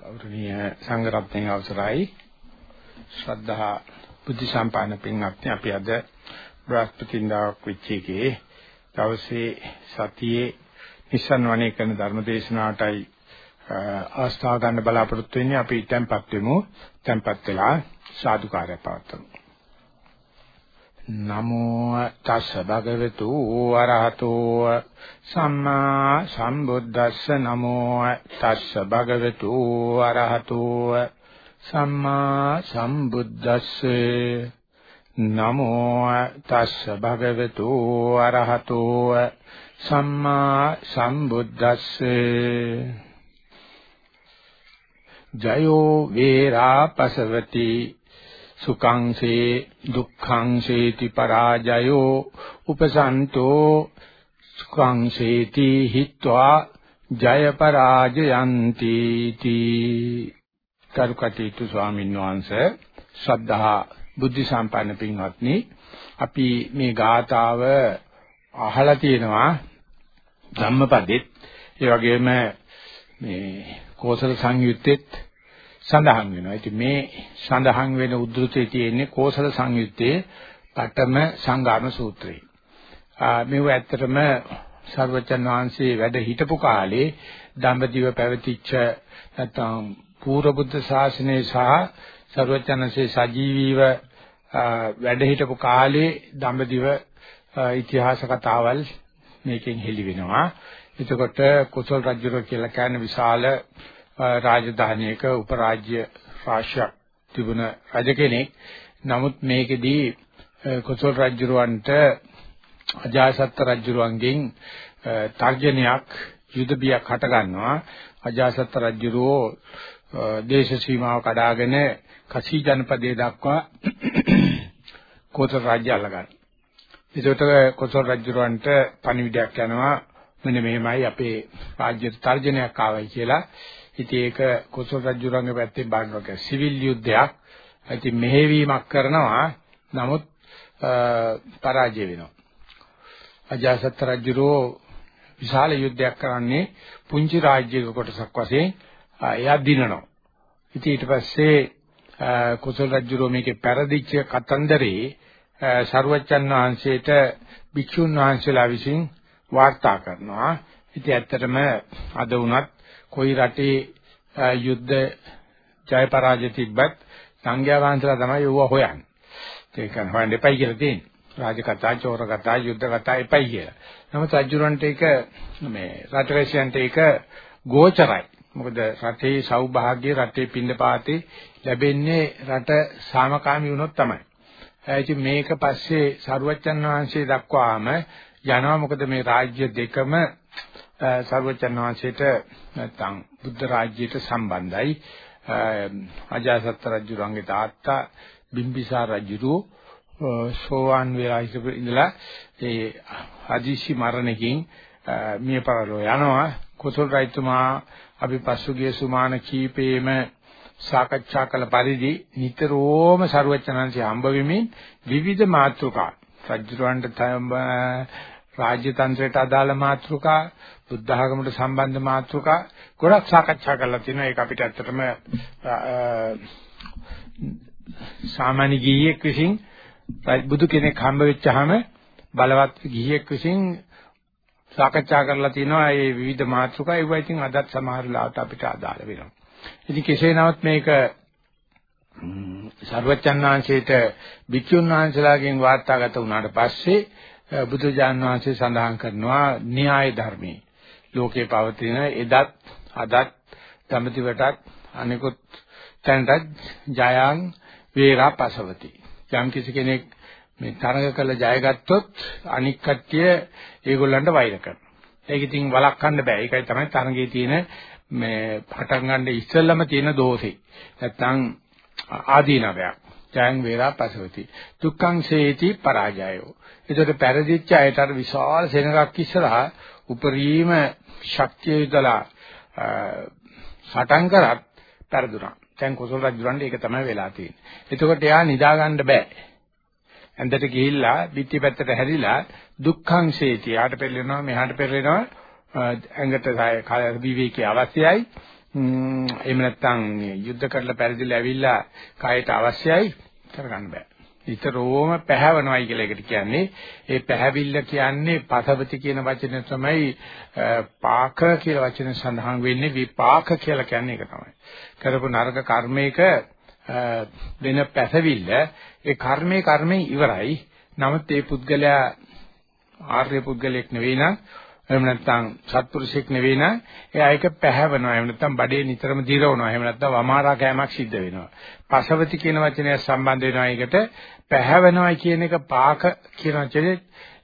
ගෞරවනීය සංඝරත්නයේ අවසරයි. ශ්‍රද්ධා බුද්ධ සම්පන්න පින්වත්නි අපි අද බ්‍රහස්පතින්දාක් විච්චේකේ දවසේ සතියේ නිසන් වණේ කරන ධර්ම දේශනාවටයි අවස්ථාව ගන්න බලාපොරොත්තු වෙන්නේ. අපි tempත් වෙමු. tempත් වෙලා සාදුකාරය පවත්වමු. නමෝ තස්ස භගවතු වරහතෝ සම්මා සම්බුද්දස්ස නමෝ තස්ස භගවතු වරහතෝ සම්මා සම්බුද්දස්ස නමෝ තස්ස භගවතු වරහතෝ සම්මා සම්බුද්දස්ස ජයෝ වේරා පසවති සුඛං සේ දුක්ඛං සේති පරාජයෝ උපසන්තෝ සුඛං සේති හිත්වා ජය පරාජයන්ති තී. කරුකටීතු ස්වාමීන් වහන්සේ ශ්‍රද්ධා බුද්ධ සම්පන්න පින්වත්නි අපි මේ ගාතාව අහලා තියෙනවා ධම්මපදෙත් ඒ වගේම මේ කෝසල සංයුත්තෙත් සඳහන් වෙනවා. ඉතින් මේ සඳහන් වෙන උද්දෘතයේ තියෙන්නේ කෝසල සංයුත්තේ පඨම සංගාම සූත්‍රය. මේව ඇත්තටම සර්වචන් වහන්සේ වැඩ හිටපු කාලේ දඹදිව පැවතිච්ච නැත්නම් පූර්ව බුද්ධ ශාසනයේ සහ සර්වචන්සේ සජීවීව වැඩ හිටපු කාලේ දඹදිව ඉතිහාස කතාවල් මේකෙන් හෙළි වෙනවා. එතකොට කුසල් රජුර කියලා කියන විශාල රාජධානියක උපරාජ්‍ය රාශියක් තිබුණ රජ කෙනෙක්. නමුත් මේකෙදී කුසල් රජුරවන්ට අජාසත් රජුරවන්ගෙන් තර්ජනයක් යුද බියක් හට ගන්නවා. අජාසත් රජුරෝ දේශ සීමාව කඩාගෙන කසී ජනපදයේ දක්වා කොසල් රාජ්‍ය අල්ලගන්න. ඒකට කොසල් රජුරවන්ට පණිවිඩයක් යනවා මෙන්න මෙහෙමයි අපේ රාජ්‍ය තර්ජනයක් ආවයි කියලා. ඉතින් ඒක කොසල් රජුරන්ගේ පැත්තෙන් බලනවා සිවිල් යුද්ධයක්. ඉතින් මෙහෙවීමක් කරනවා. නමුත් පරාජය වෙනවා. අජාසත් රජුරෝ විශාල යුද්ධයක් කරන්නේ පුංචි රාජ්‍යයක කොටසක් වශයෙන් එයා දිනනවා. ඉතින් ඊට පස්සේ කුසල රජුරෝ මේකේ පෙරදිච්ච කතන්දරේ සරුවච්චන් වහන්සේට භික්ෂුන් වහන්සේලා විසින් වාර්තා කරනවා. ඉතින් ඇත්තටම අද වුණත් කොයි රටේ යුද්ධ ජය පරාජය තිබ්බත් සංඝයා වහන්සේලා තමයි ඒව හොයන්නේ. ඒක හොයන්න එපයි කියලා තියෙන්නේ. රාජකතා, චෝර කතා, යුද්ධ කතා එපයි කියලා. නමුත් රජුරන්ට ඒක මේ රටවැසියන්ට ඒක ගෝචරයි. මොකද රටේ සෞභාග්‍ය රටේ පින්නපාතේ ලැබෙන්නේ රට සාමකාමී වුණොත් තමයි. ඉතින් මේක පස්සේ සරුවච්චන් වහන්සේ දක්වාම යනවා මොකද මේ රාජ්‍ය දෙකම සර්වජන් වහන්සේට නැත්නම් බුද්ධ රාජ්‍යයට සම්බන්ධයි. අජාසත් රජුරන්ගේ තාත්තා බිම්බිසාර රජුරෝ සෝවාන් වෙලා ඉඳලා ඒ හදිසි මරණකින් මිය පරලෝ යනවා. කුසල් රජතුමා අපි පසුගිය සුමාන කීපේම සාකච්ඡා කළ පරිදි නිතරම ਸਰවචනන්සේ හම්බ වෙමින් විවිධ මාතෘකා රජුරවන්ට රාජ්‍ය තන්ත්‍රයට අදාළ මාතෘකා බුද්ධ ආගමට සම්බන්ධ මාතෘකා ගොඩක් සාකච්ඡා කරලා තිනවා. ඒක අපිට ඇත්තටම සාමාන්‍ය ගිහියෙක් විසින් බුදු කෙනෙක් හම්බ වෙච්චාම බලවත් ගිහියෙක් විසින් සාකච්ඡා කරලා තිනවා. මේ විවිධ මාතෘකා. ඒවා ඉතින් අදත් සමහර ලාට අපිට අදාළ වෙනවා. ඉතින් කෙසේ නමුත් මේක සර්වචන්නාංශයට භික්ෂුන් වහන්සේලාගෙන් වාර්තාගත වුණාට පස්සේ බුදුජාන් වහන්සේ සඳහන් කරනවා න්‍යාය ධර්මයේ. ලෝකේ පවතින එදත් අදත් තමතිවටත් අනිකුත් තැනටත් ජයං වේරා පසවති. යම් කිසි කෙනෙක් මේ තරඟ කළ ජයගත්තොත් අනික් කට්ටිය ඒගොල්ලන්ට වෛර කරනවා. ඒක ඉතින් වළක්වන්න බෑ. ඒකයි තමයි තරඟේ තියෙන මේ පටන් ගන්න ඉස්සෙල්ලම තියෙන දෝෂේ. නැත්තම් ආදීනවයක්. ජයං වේරා පසවති දුක්ඛං සේති පරාජයෝ ඒකට පෙරදිච්ච අයට අර විශාල සෙනඟක් ඉස්සරහා උපරිම ශක්තිය යොදලා සටන් කරත් පෙරදුනා. දැන් කුසල රජුරන්ට ඒක තමයි වෙලා තියෙන්නේ. එතකොට එයා නිදා ගන්න බෑ. ඇඳට ගිහිල්ලා පිටි පැත්තට හැරිලා දුක්ඛං සේති. යාට පෙරලෙනවා මෙහාට පෙරලෙනවා ඇඟට විවේකී අවශ්‍යයි. එහෙම නැත්නම් යුද්ධ කරලා පරිදිලා ඇවිල්ලා කායට අවශ්‍යයි කරගන්න බෑ. විතරෝම පැහැවනවයි කියලා එකට කියන්නේ. ඒ පැහැවිල්ල කියන්නේ පසවති කියන වචනේ තමයි පාක කියලා වචනේ සඳහන් වෙන්නේ විපාක කියලා කියන්නේ ඒක තමයි. කරපු නරක කර්මයක වෙන පැහැවිල්ල ඒ කර්මයේ කර්මයෙන් ඉවරයි. නමුත් ඒ පුද්ගලයා ආර්ය පුද්ගලයෙක් නෙවෙයි නම් එහෙම නැත්නම් සත්පුරුෂයෙක් නෙවෙයි නම් එයා ඒක පැහැවනවා. එහෙම නැත්නම් බඩේ නිතරම දිරවනවා. එහෙම නැත්නම් වමාරා කෑමක් සිද්ධ වෙනවා. පසවති කියන වචනය සම්බන්ධ වෙනවා ඒකට පැහැවෙනවා කියන එක පාක කියන වචනේ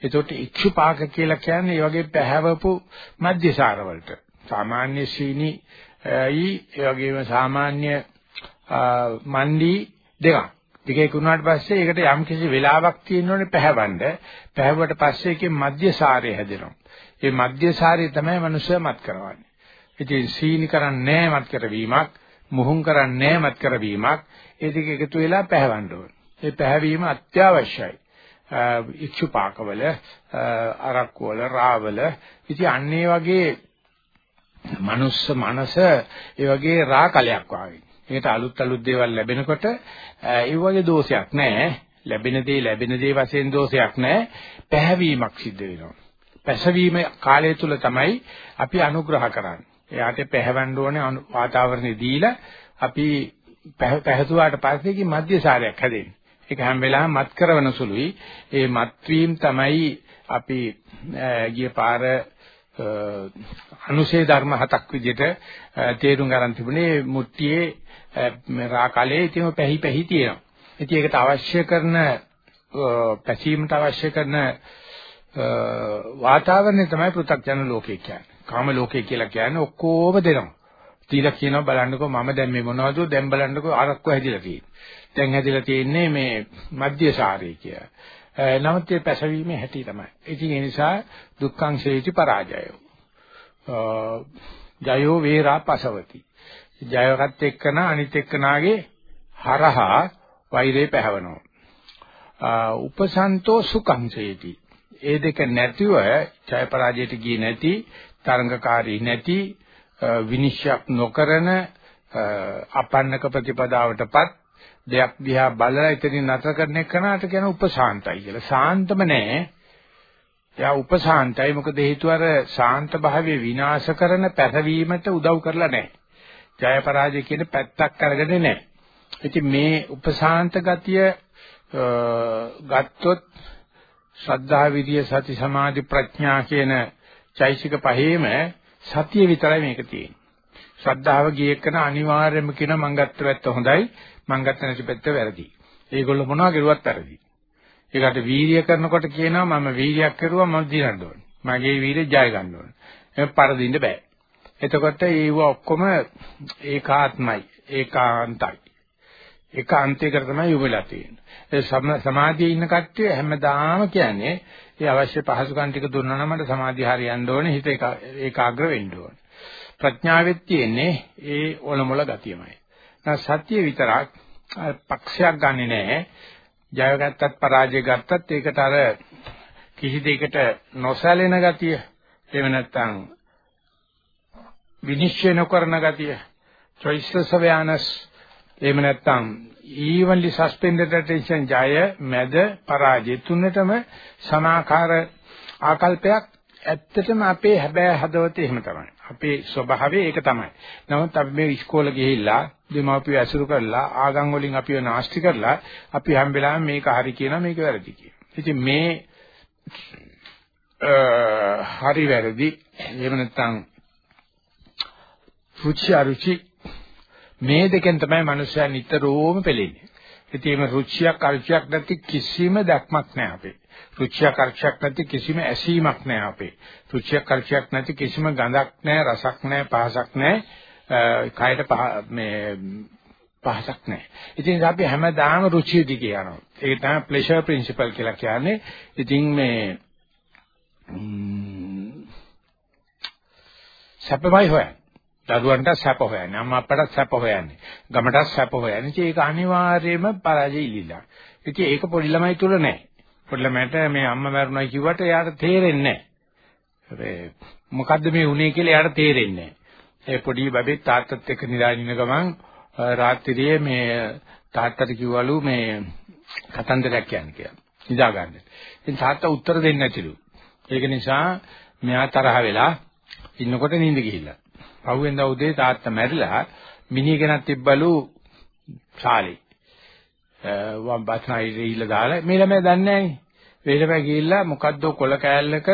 ඒකට ඉක්ෂු පාක කියලා කියන්නේ ඒ වගේ පැහැවපු මධ්‍යසාර වලට. සාමාන්‍ය සීනි ඊ ඒ වගේම සාමාන්‍ය මණ්ඩි දෙකක්. දෙකේ කුණාට පස්සේ ඒකට යම් කිසි වෙලාවක් තියෙනෝනේ පැහැවන්න. පැහැවුවට පස්සේ ඒකේ මධ්‍යසාරය හැදෙනවා. ඒ මධ්‍යසාරය තමයි මනුස්සයා මත් කරවන්නේ. ඉතින් සීනි කරන්නේ නැහැ මත් කරවීමක්, මුහුම් කරන්නේ නැහැ මත් කරවීමක්. ඒ දෙක එකතු වෙලා පැහැවන්න ඕනේ. ඒ පැහැවීම අත්‍යවශ්‍යයි. ඉක්ෂුපාකවල, අරක්කවල, රාවල ඉතින් අන්නේ වගේ මනුස්ස මනස ඒ වගේ රාකලයක් වගේ. ඒකට අලුත් අලුත් දේවල් ලැබෙනකොට ඒ වගේ දෝෂයක් නැහැ. ලැබෙන දේ ලැබෙන දේ වශයෙන් දෝෂයක් නැහැ. පැහැවීමක් සිද්ධ වෙනවා. පැසවීම කාලය තුල තමයි අපි අනුග්‍රහ කරන්නේ. එයාට පැහැවන්න ඕනේ වාතාවරණය දීලා අපි පැහැතුවාට පස්සේ කි මධ්‍යසාරයක් හැදෙන්නේ. ඒක හැම වෙලාවෙම මත් කරන සුළුයි. ඒ මත්වීම තමයි අපි ගිය පාර අනුශේ ධර්ම හතක් විදිහට තේරුම් ගන්න තිබුණේ මුට්ටියේ රාකලේ ඉතින් පැහි පැහි තියෙනවා. ඉතින් ඒකට අවශ්‍ය කරන පැසීමට අවශ්‍ය කරන වාතාවරණය තමයි පෘථග්ජන ලෝකේ කියන්නේ. කාම ලෝකේ කියලා කියන්නේ ඔක්කොම දෙනවා. තීලා කියනවා බලන්නකෝ මම දැන් මේ මොනවද දැන් බලන්නකෝ අරක්කු හැදිලා තියෙන්නේ. දැන් හැදිලා තියෙන්නේ මේ මධ්‍යසාරය කියලා. නමුත් මේ පැසවීමේ හැටි තමයි. ඉතින් ඒ නිසා දුක්ඛං ශේති පරාජයෝ. ජයෝ වේරා පසවති. ජයවත් එක්කන අනිත් එක්කනාගේ හරහා වෛරේ පැහැවනවා. උපසන්තෝ සුඛං ශේති. ඒ දෙක නැතිව ජය පරාජයට ගියේ නැති තරංගකාරී නැති විනිශ්චයක් නොකරන අපන්නක ප්‍රතිපදාවටපත් දෙයක් දිහා බලලා ඉතින් නතර කරන එකනට කියන උපසාන්තයි කියලා. සාන්තම නෑ. එයා උපසාන්තයි මොකද හේතුව අර සාන්ත භාවයේ විනාශ කරන පැසවීමට උදව් කරලා නෑ. ජය පරාජය කියන පැත්තක් අරගෙන නෑ. ඉතින් මේ උපසාන්ත ගතිය ගත්තොත් ශ්‍රද්ධා විරිය සති සමාධි ප්‍රඥා කියන චෛසික පහේම සතිය විතරයි මේක තියෙන්නේ. ශ්‍රද්ධාව ගියකන අනිවාර්යයෙන්ම කියන මං ගත්ත පැත්ත හොඳයි මං ගත්ත නැති පැත්ත වැරදි. ඒගොල්ලෝ මොනවා කරුවත් වැරදි. ඒකට වීර්ය කරනකොට කියනවා මම වීර්යයක් කරුවා මම දිනන්න ඕනේ. මගේ වීර්ය ජය ගන්න ඕනේ. එහෙනම් පරදින්න බෑ. එතකොට ඒව ඔක්කොම ඒකාත්මයි ඒකාන්තයි. ඒකාන්තයකට තමයි යොමුලා තියෙන්නේ. ඒ සමාධියේ ඉන්න කට්ටිය හැමදාම කියන්නේ ඒ අවශ්‍ය පහසුකම් ටික දුන්නා නම් මට සමාධිය හරියන්න ඕනේ හිත ඒකාග්‍ර වෙන්න ඕනේ. ප්‍රඥාවෙත් තියෙන්නේ ඒ ඔලොමල ගතියමයි. නැහ සත්‍ය විතරක් පක්ෂයක් ගන්නෙ නෑ. ජය ගත්තත් පරාජය ගත්තත් ඒකට අර කිසි දෙයකට නොසැලෙන ගතිය. එහෙම නැත්නම් විනිශ්චය නොකරන ගතිය. choiceless awareness එහෙම නැත්නම් evenly suspended attention ජය මැද පරාජය තුනටම සමාකාර ආකල්පයක් ඇත්තටම අපේ හැබෑ හදවතේ එහෙම තමයි. අපේ ස්වභාවය ඒක තමයි. නමුත් අපි මේ ඉස්කෝලේ ගිහිල්ලා දෙමාපියෝ ඇසුරු කරලා ආගම් වලින් අපිව නාස්ති කරලා අපි හැම වෙලාවෙම මේක හරි කියනවා මේක වැරදි කියනවා. ඉතින් මේ හරි වැරදි එහෙම නැත්නම් රුචි අරුචි මේ දෙකෙන් තමයි මනුස්සයා නිතරම පෙළෙන්නේ. ඉතින් මේ රුචියක් අරුචියක් නැති කිසිම දැක්මක් නැහැ අපේ. රුචියක් අරුචියක් නැති කිසිම ඇසීමක් නැහැ අපේ. රුචියක් අරුචියක් නැති කිසිම ගඳක් නැහැ, රසක් නැහැ, පහසක් නැහැ. කයට මේ පහසක් නැහැ. ඉතින් අපි හැමදාම රුචිය දිගේ යනවා. ඒක තමයි ප්ලෙෂර් ප්‍රින්සිපල් කියලා කියන්නේ. ඉතින් මේ සැපමයි හොයන්නේ. දරුවන්ට සැප හොයන්නේ අම්මා අප්පටත් සැප හොයන්නේ ගමටත් සැප හොයන්නේ ඉතින් ඒක අනිවාර්යයෙන්ම පරාජය ඉලිලා ඉතින් ඒක පොඩි ළමයි තුල නැහැ පොඩි ළමයට මේ අම්මා මරුණයි කිව්වට එයාට තේරෙන්නේ නැහැ මොකද්ද මේ උනේ කියලා එයාට තේරෙන්නේ ඒ පොඩි බබෙක් තාත්තත් එක්ක නිදාගෙන ඉන්න ගමන් රාත්‍රියේ මේ තාත්තට කිව්වලු මේ කතන්දරයක් කියන්න කියලා. නිදා ගන්න. ඉතින් තාත්තා උත්තර දෙන්නේ නැතිලු. ඒක නිසා මෙයා තරහ වෙලා ඉන්නකොට නිින්ද ගිහිල්ලා. පහුවෙන්දා උදේ තාත්තා මැරිලා මිනිහ ගෙනත් තිබ්බලු ශාලේ. වම් බස්නායි ඉල්ල දාලා මේ ළමයා දන්නේ නැහනේ. මේ ළමයා ගිහිල්ලා මොකද්ද කොල කෑල්ලක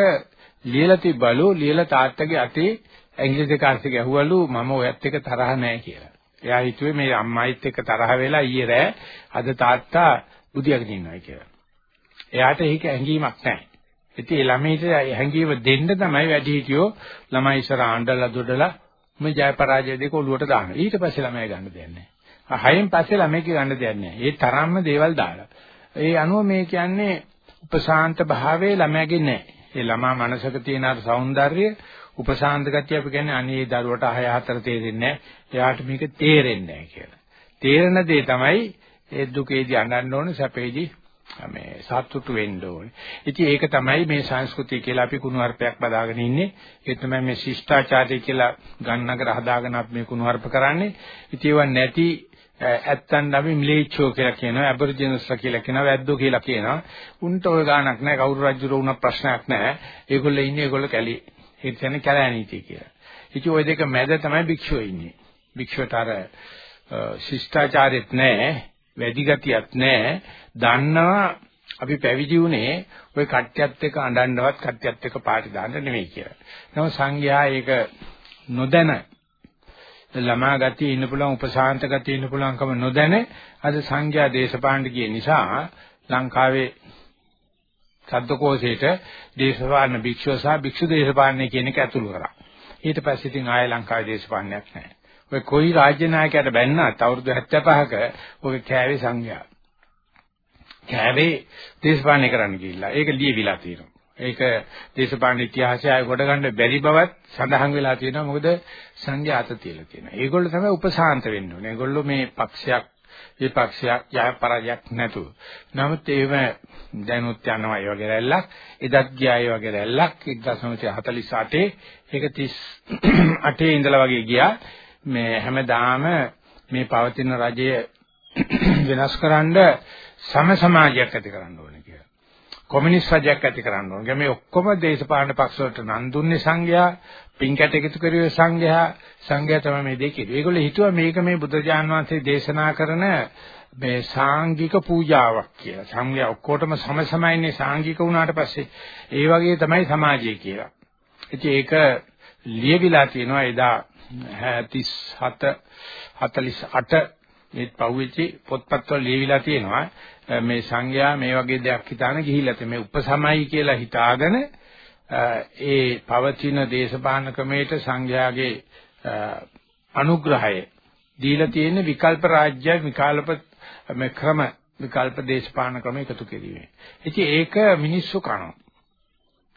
ලියලා තිබ්බලු ලියලා තාත්තගේ අතේ ඇඟිලි දෙක අස්සේ ගැහුවලු මම ඔයත් එක්ක තරහ නැහැ කියලා. එයා හිතුවේ මේ අම්මයිත් එක්ක තරහ වෙලා ඊයේ රෑ අද තාත්තා බුදියාගෙන ඉන්නවා කියලා. එයාට ඒක හැඟීමක් නැහැ. ඉතින් ඒ ළමයිට හැඟීම දෙන්න තමයි වැඩි හිටියෝ ළමයි ඉස්සර ආණ්ඩලා දොඩලා මේ ජය පරාජය දෙක ඔලුවට දානවා. ඊට පස්සේ ළමයි ගන්න දෙයක් නැහැ. හයෙන් පස්සේ ළමයික ගන්න දෙයක් නැහැ. ඒ තරම්ම දේවල් දාලා. ඒ අනුව මේ කියන්නේ උපශාන්ත භාවයේ ළමයාගේ නැහැ. ඒ ළමා මනසක තියෙන අර సౌందර්යය උපශාන්ත ගතිය අපි කියන්නේ අනේ දරුවට 6 4 තේරෙන්නේ නැහැ. එයාට මේක තේරෙන්නේ නැහැ කියලා. තේරෙන දේ තමයි ඒ දුකේදී අඬන්න ඕනේ සැපේදී මේ සතුටු වෙන්න ඕනේ. ඉතින් ඒක තමයි මේ සංස්කෘතිය කියලා අපි කුණුහරුපයක් බදාගෙන ඉන්නේ. ඒ තමයි මේ ශිෂ්ටාචාරය කියලා ගන්නකර හදාගෙන අපි මේ කුණුහරුප කරන්නේ. ඉතින් ඒවා නැති ඇත්තන් අපි මිලේච්චෝ කියලා කියනවා, ඇබර්ජිනස්ලා කියලා කියනවා, වැද්දෝ කියලා කියනවා. උන්ට ඔය ගාණක් නැහැ. කවුරු රජුර වුණා ප්‍රශ්නයක් නැහැ. ඒගොල්ලෝ ඉන්නේ ඒගොල්ලෝ කැලේ. ඒ කියන්නේ කැලෑනීතිය කියලා. ඉතින් ওই දෙක මැද තමයි භික්ෂුව ඉන්නේ. භික්ෂුවට අර ශිෂ්ටාචාරෙත් නැහැ, වැඩි ගතියක් නැහැ. දන්නවා අපි පැවිදි වුණේ ওই කට්ටියත් එක්ක අඬන්නවත් කට්ටියත් එක්ක පාටි දාන්න නෙමෙයි කියලා. නම සංඝයා ඒක නොදැන ළමා ගතිය ඉන්න පුළුවන් උපශාන්ත ගතිය ඉන්න පුළුවන්කම නොදැන අද සංඝයා දේශපාලන ගිය නිසා ලංකාවේ සද්දකෝෂයට දේශපාලන භික්ෂුව සහ භික්ෂු දේශපාලනය කියන එක ඇතුළු කරා. ඊට පස්සේ ඉතින් ආයෙ ලංකාවේ දේශපාලනයක් නැහැ. ඔය කොයි රාජ්‍ය නායකයට බැන්නත් අවුරුදු 75ක ඔය කෑවේ සංඝයා. කෑවේ දේශපාලනය කරන්න ගිහිල්ලා. ඒක ලියවිලා තියෙනවා. ඒක දේශපාලන ඉතිහාසය අය කොට ගන්න බැරි බවත් සඳහන් වෙලා තියෙනවා. මොකද සංඝයා අත තියලා තියෙනවා. ඒගොල්ලෝ තමයි උපසාන්ත වෙන්න ඕනේ. ඒගොල්ලෝ මේ පක්ෂයක් විපක්ෂයක් යහ පරාජයක් නැතුව. නමුත් ඒව දැනුත් යනවා ඒ වගේ රැල්ලක්. එදත් ගියා ඒ වගේ රැල්ලක් 1948 ඒක 38 ඉඳලා වගේ ගියා. මේ හැමදාම මේ පවතින රජය වෙනස් කරන්න සම සමාජයක් ඇති කරන්න ඕනේ කියලා. කොමියුනිස්ට් රජයක් ඇති කරන්න ඕනේ. මේ ඔක්කොම දේශපාලන පක්ෂ වලට නම් දුන්නේ සංඝයා, පින්කැට එකතු කරුවේ සංඝයා, සංඝයා තමයි මේ දෙකේ. ඒගොල්ලෝ හිතුවා මේක මේ බුදුජාන් වහන්සේ දේශනා කරන මේ සාංගික පූජාවක් කියලා. සංඝයා ඔක්කොටම සම සමයින්නේ සාංගික වුණාට පස්සේ ඒ වගේ තමයි සමාජය කියලා. ඉතින් ඒක ලියවිලා තියෙනවා එදා 37 48 මේ පහුවෙච්චි පොත්පත්වල ලියවිලා තියෙනවා මේ සංඝයා මේ වගේ දෙයක් හිතාන ගිහිල්ලා තියෙන මේ උපසමයි කියලා හිතාගෙන ඒ පවතින දේශපාලන ක්‍රමයට සංඝයාගේ අනුග්‍රහය දීලා තියෙන විකල්ප රාජ්‍ය විකල්ප මේ ක්‍රම විකල්ප දේශපාලන ක්‍රම එකතු කිරීමේ. ඉතින් ඒක මිනිස්සු කරනවා.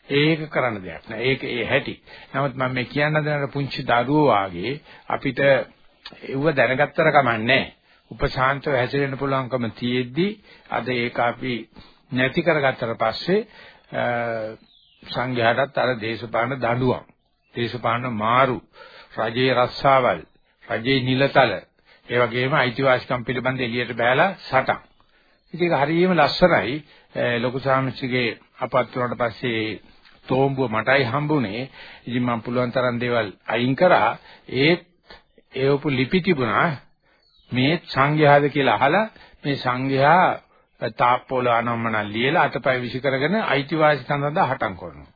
ඒක කරන්න දෙයක් නෑ. ඒක ඒ හැටි. නමුත් මම මේ කියන්න දෙන පුංචි දරුවෝ වාගේ අපිට ඒව දැනගත්තර කමන්නේ උපශාන්තව හැසිරෙන්න පුළුවන්කම තියෙද්දි අද ඒක අපි නැති කරගත්තට පස්සේ සංඝයාටත් අර දේශපාලන දඬුවම් දේශපාලන මාරු රජයේ රස්සාවල් රජයේ නිලතල ඒ වගේම අයිතිවාසිකම් පිළිබඳ එළියට බෑලා සටන්. ඉතින් ඒක හරියම ලස්සනයි. ලොකු සාමිච්චිගේ අපත් වුණාට පස්සේ තෝම්බුව මටයි හම්බුනේ. ඉතින් මම පුළුවන් තරම් දේවල් අයින් කරා. ඒත් ඒවපු ලිපි තිබුණා මේ සංඝයාද කියලා අහලා මේ සංඝයා තාප්පෝල අනම්මන ලියලා අතපය විසි කරගෙන අයිතිවාසිකම් සඳහා හටන් කරනවා.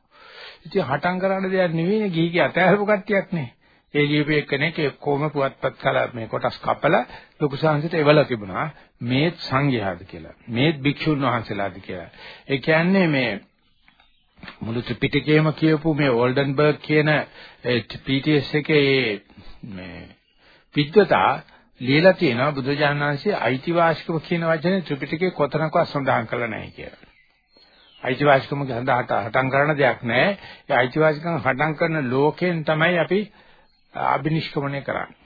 ඉතින් හටන් කරන්න දෙයක් නෙවෙයි ගිහිගේ අතහැරපු කට්ටියක් නේ. ඒ ලියපු එක්කෙනෙක් කොහොම පුවත්පත් කළා මේ කොටස් කපලා ලොකු සංහිත එවල තිබුණා මේ සංඝයාද කියලා. මේ භික්ෂුන් වහන්සේලාද කියලා. ඒ කියන්නේ මේ මුළු ත්‍රිපිටකයේම කියපු මේ ඕල්ඩන්බර්ග් කියන PTS එකේ මේ විද්වතා ලියලා තියෙනවා බුදුජානනාංශයේ අයිතිවාසිකම කියන වචනේ ත්‍රිපිටකයේ කොතනකවත් සඳහන් කරලා නැහැ කියලා. අයිතිවාසිකම සඳහාට හටන් කරන දෙයක් නැහැ. ඒ අයිතිවාසිකම් හටන් කරන ලෝකයෙන් තමයි අපි අබිනිෂ්ක්‍මණය කරන්නේ.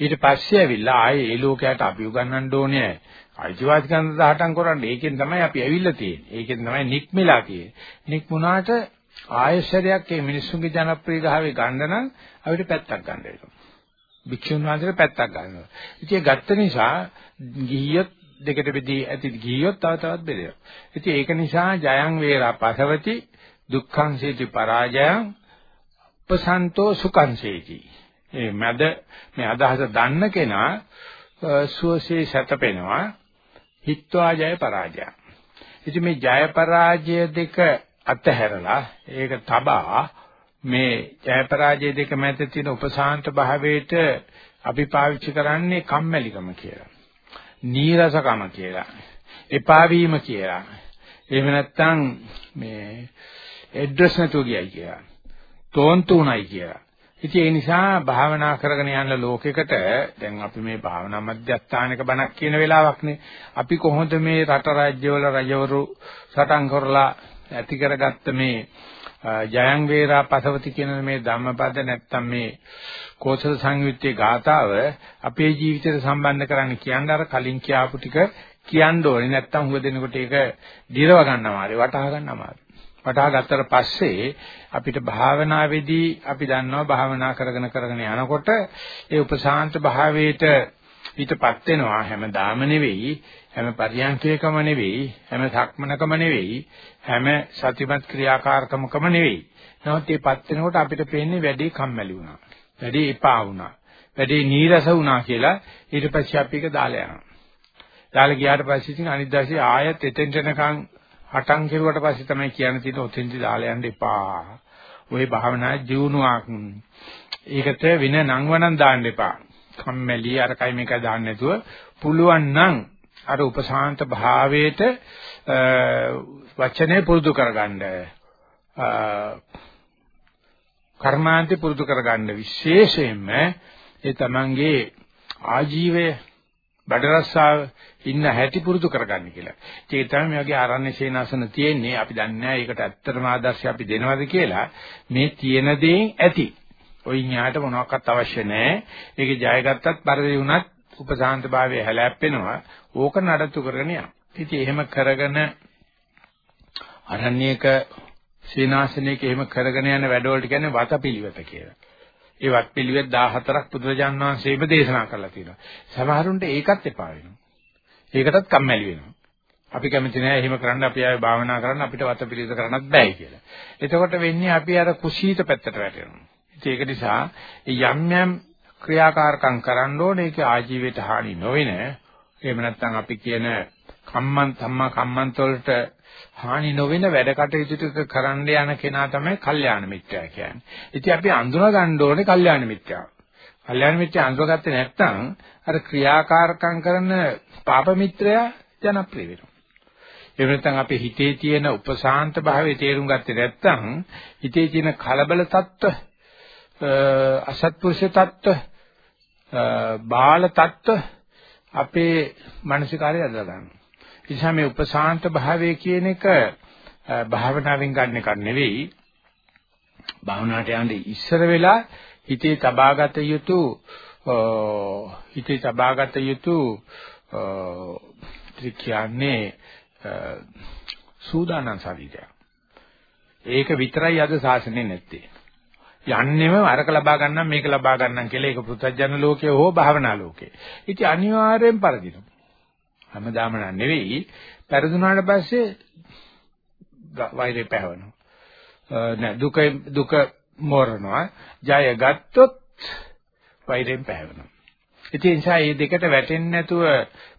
ඊට පස්සේ ඇවිල්ලා ආයේ ඒ ලෝකයට අපි උගන්වන්න ඕනේ අයිතිවාසිකම් සඳහාටන් කරන්නේ. ඒකෙන් තමයි අපි ඇවිල්ලා තියෙන්නේ. ඒකෙන් තමයි නික්මලා තියෙන්නේ. නික්මුණාට ආයශරයක් මේ මිනිස්සුන්ගේ ජනප්‍රියතාවය ගන්න නම් අපිට පැත්තක් ගන්න වෙනවා. භික්ෂුන් වහන්සේලා පැත්තක් ගන්නවා. ඉතින් ඒ ගත්ත නිසා ගිහියොත් දෙකට බෙදී ඇති ගිහියොත් තව තවත් බෙදෙනවා. ඉතින් ඒක නිසා ජයං වේරා පසවති දුක්ඛං සේති පරාජයං උපසන්තෝ සුඛං සේති. මේ මැද මේ අදහස දන්න කෙනා සුවසේ සැතපෙනවා හිත්වා ජය පරාජය. ඉතින් මේ ජය පරාජය දෙක අතහැරලා ඒක තබා මේ ජය පරාජය දෙක මැද තියෙන උපසාන්ත භාවයට අපි පාවිච්චි කරන්නේ කම්මැලිකම කියලා. නීරසකම කියලා. එපා වීම කියලා. එහෙම නැත්නම් මේ ඇඩ්‍රස් නැතුව ගියයි කියලා. තෝන්තු උණයි කියලා. ඉතින් ඒ නිසා භාවනා කරගෙන යන ලෝකෙකට දැන් අපි මේ භාවනා මධ්‍යස්ථානක බණක් කියන වෙලාවක්නේ. අපි කොහොමද මේ රට රාජ්‍යවල රජවරු සටන් කරලා ඇති කරගත්ත මේ ජයං වේරා පසවති කියන මේ ධම්මපද නැත්තම් මේ කෝසල සංයුත්තේ ගාතාව අපේ ජීවිතයට සම්බන්ධ කරන්න කියන්න අර කලින් කියාපු ටික කියන්න ඕනේ. නැත්තම් හුව දෙනකොට ඒක දිරව ගන්නවා වටහා ගන්නවා වටහා ගත්තට පස්සේ අපිට භාවනාවේදී අපි දන්නවා භාවනා කරගෙන කරගෙන යනකොට ඒ උපසාන්ත භාවයට ඊටපත් වෙනවා හැමදාම නෙවෙයි හැම පරියන්කේකම නෙවෙයි හැම සක්මනකම නෙවෙයි හැම සතිමත් ක්‍රියාකාරකමකම නෙවෙයි. නමුත් මේපත් වෙනකොට අපිට පේන්නේ වැඩි කම්මැලි වුණා වැඩි එපා වුණා වැඩි නීරස වුණා කියලා ඊට පස්සේ අපි ඒක දාලා යනවා. දාලා ගියාට පස්සේ ඉතින් අනිත් දවසේ ආයෙත් එතෙන්ට යනකම් හටන් කෙරුවට පස්සේ තමයි කියන්න තියෙන ඔතෙන්දි දාලා යන්න එපා. ওই භාවනා ජීවුණාවක්. ඒකට වින නංවනම් දාන්න එපා. කම්මැලි අරකයි මේකයි දාන්න නැතුව පුළුවන් නම් අර උපසාන්ත භාවයට වචනේ පුරුදු කරගන්න. කර්මාන්තේ පුරුදු කරගන්න විශේෂයෙන්ම ඒ තමන්ගේ ආජීවය බඩ රස්සාව ඉන්න හැටි පුරුදු කරගන්න කියලා. ඒක තමයි මේ වගේ ආරණ්‍ය සේනාසන තියෙන්නේ. අපි දන්නේ නැහැ ඒකට ඇත්තටම ආදර්ශය අපි දෙනවද කියලා. මේ තියෙන දේෙන් ඇති. ඔයි ඥාට මොනවාක්වත් අවශ්‍ය නැහැ. ඒකේ ජයගත්තත් පරිදි වුණත් උපසාන්ත භාවය හැලැප්පෙනවා. ඕක නඩත්තු කරගෙන යන්න. ඉතින් එහෙම කරගෙන අරණ්‍යක සේනාසනයක එහෙම කරගෙන යන වැඩවලට කියන්නේ වතපිලිවෙත කියලා. ඒ වත් පිළිවෙත් 14ක් බුදුරජාණන් වහන්සේම දේශනා කරලා තියෙනවා. සමහරුන්ට ඒකත් එපා වෙනවා. ඒකටත් කම්මැලි වෙනවා. අපි කැමති නෑ එහෙම කරන්න අපි ආයේ භාවනා කරන්න අපිට වත පිළිවෙත කරන්නත් බෑ කියලා. එතකොට වෙන්නේ අපි අර කුසීත පැත්තට වැටෙනවා. ඒක නිසා යම් යම් ක්‍රියාකාරකම් කරන්න ඕනේ ඒක ආජීවයට හානි නොවෙන එහෙම නැත්නම් අපි කියන කම්මන් සම්මා කම්මන්ත වලට හානි නොවෙන වැඩ කටයුතු ටික කරන්න යන කෙනා තමයි කල්යාණ මිත්‍යා කියන්නේ. ඉතින් අපි අඳුන ගන්න ඕනේ කල්යාණ මිත්‍යාව. කල්යාණ මිත්‍යා අඳුරගත්තේ නැත්නම් අර ක්‍රියාකාරකම් කරන පාප මිත්‍රයා ජනප්‍රිය වෙනවා. එහෙම නැත්නම් අපේ හිතේ තියෙන උපසාන්ත භාවයේ තේරුම් ගත්තේ නැත්නම් හිතේ තියෙන කලබල තත්ත්ව අසත්පුරුෂ තත්ත්ව බාල තත්ත්ව අපේ මානසිකාරය අදලා ගන්නවා. නිසා මේ උපසාන්ත භාවය කියන එක භාවනාවෙන් ගන්න එකක් නෙවෙයි. භාවනාවට යන්නේ ඉස්සර වෙලා හිතේ තබාගත යුතු හිතේ තබාගත යුතු ත්‍රික්‍යන්නේ සූදානම් ශරීරය. ඒක විතරයි අද සාසනේ නැත්තේ. යන්නෙම අරක ලබා ගන්නම් මේක ලබා ගන්නම් කියලා ඒක පෘථජන ලෝකයේ හෝ භාවනා ලෝකයේ. ඉතින් අනිවාර්යෙන් පරදිනවා. හැමදාම නෙවෙයි පෙරදුනාට පස්සේ වෛරය පැවවෙනවා. නෑ දුක දුක මෝරනවා. ජය ගත්තොත් වෛරයෙන් පැවවෙනවා. ඉතින් ඒ නිසා මේ දෙකට වැටෙන්නේ නැතුව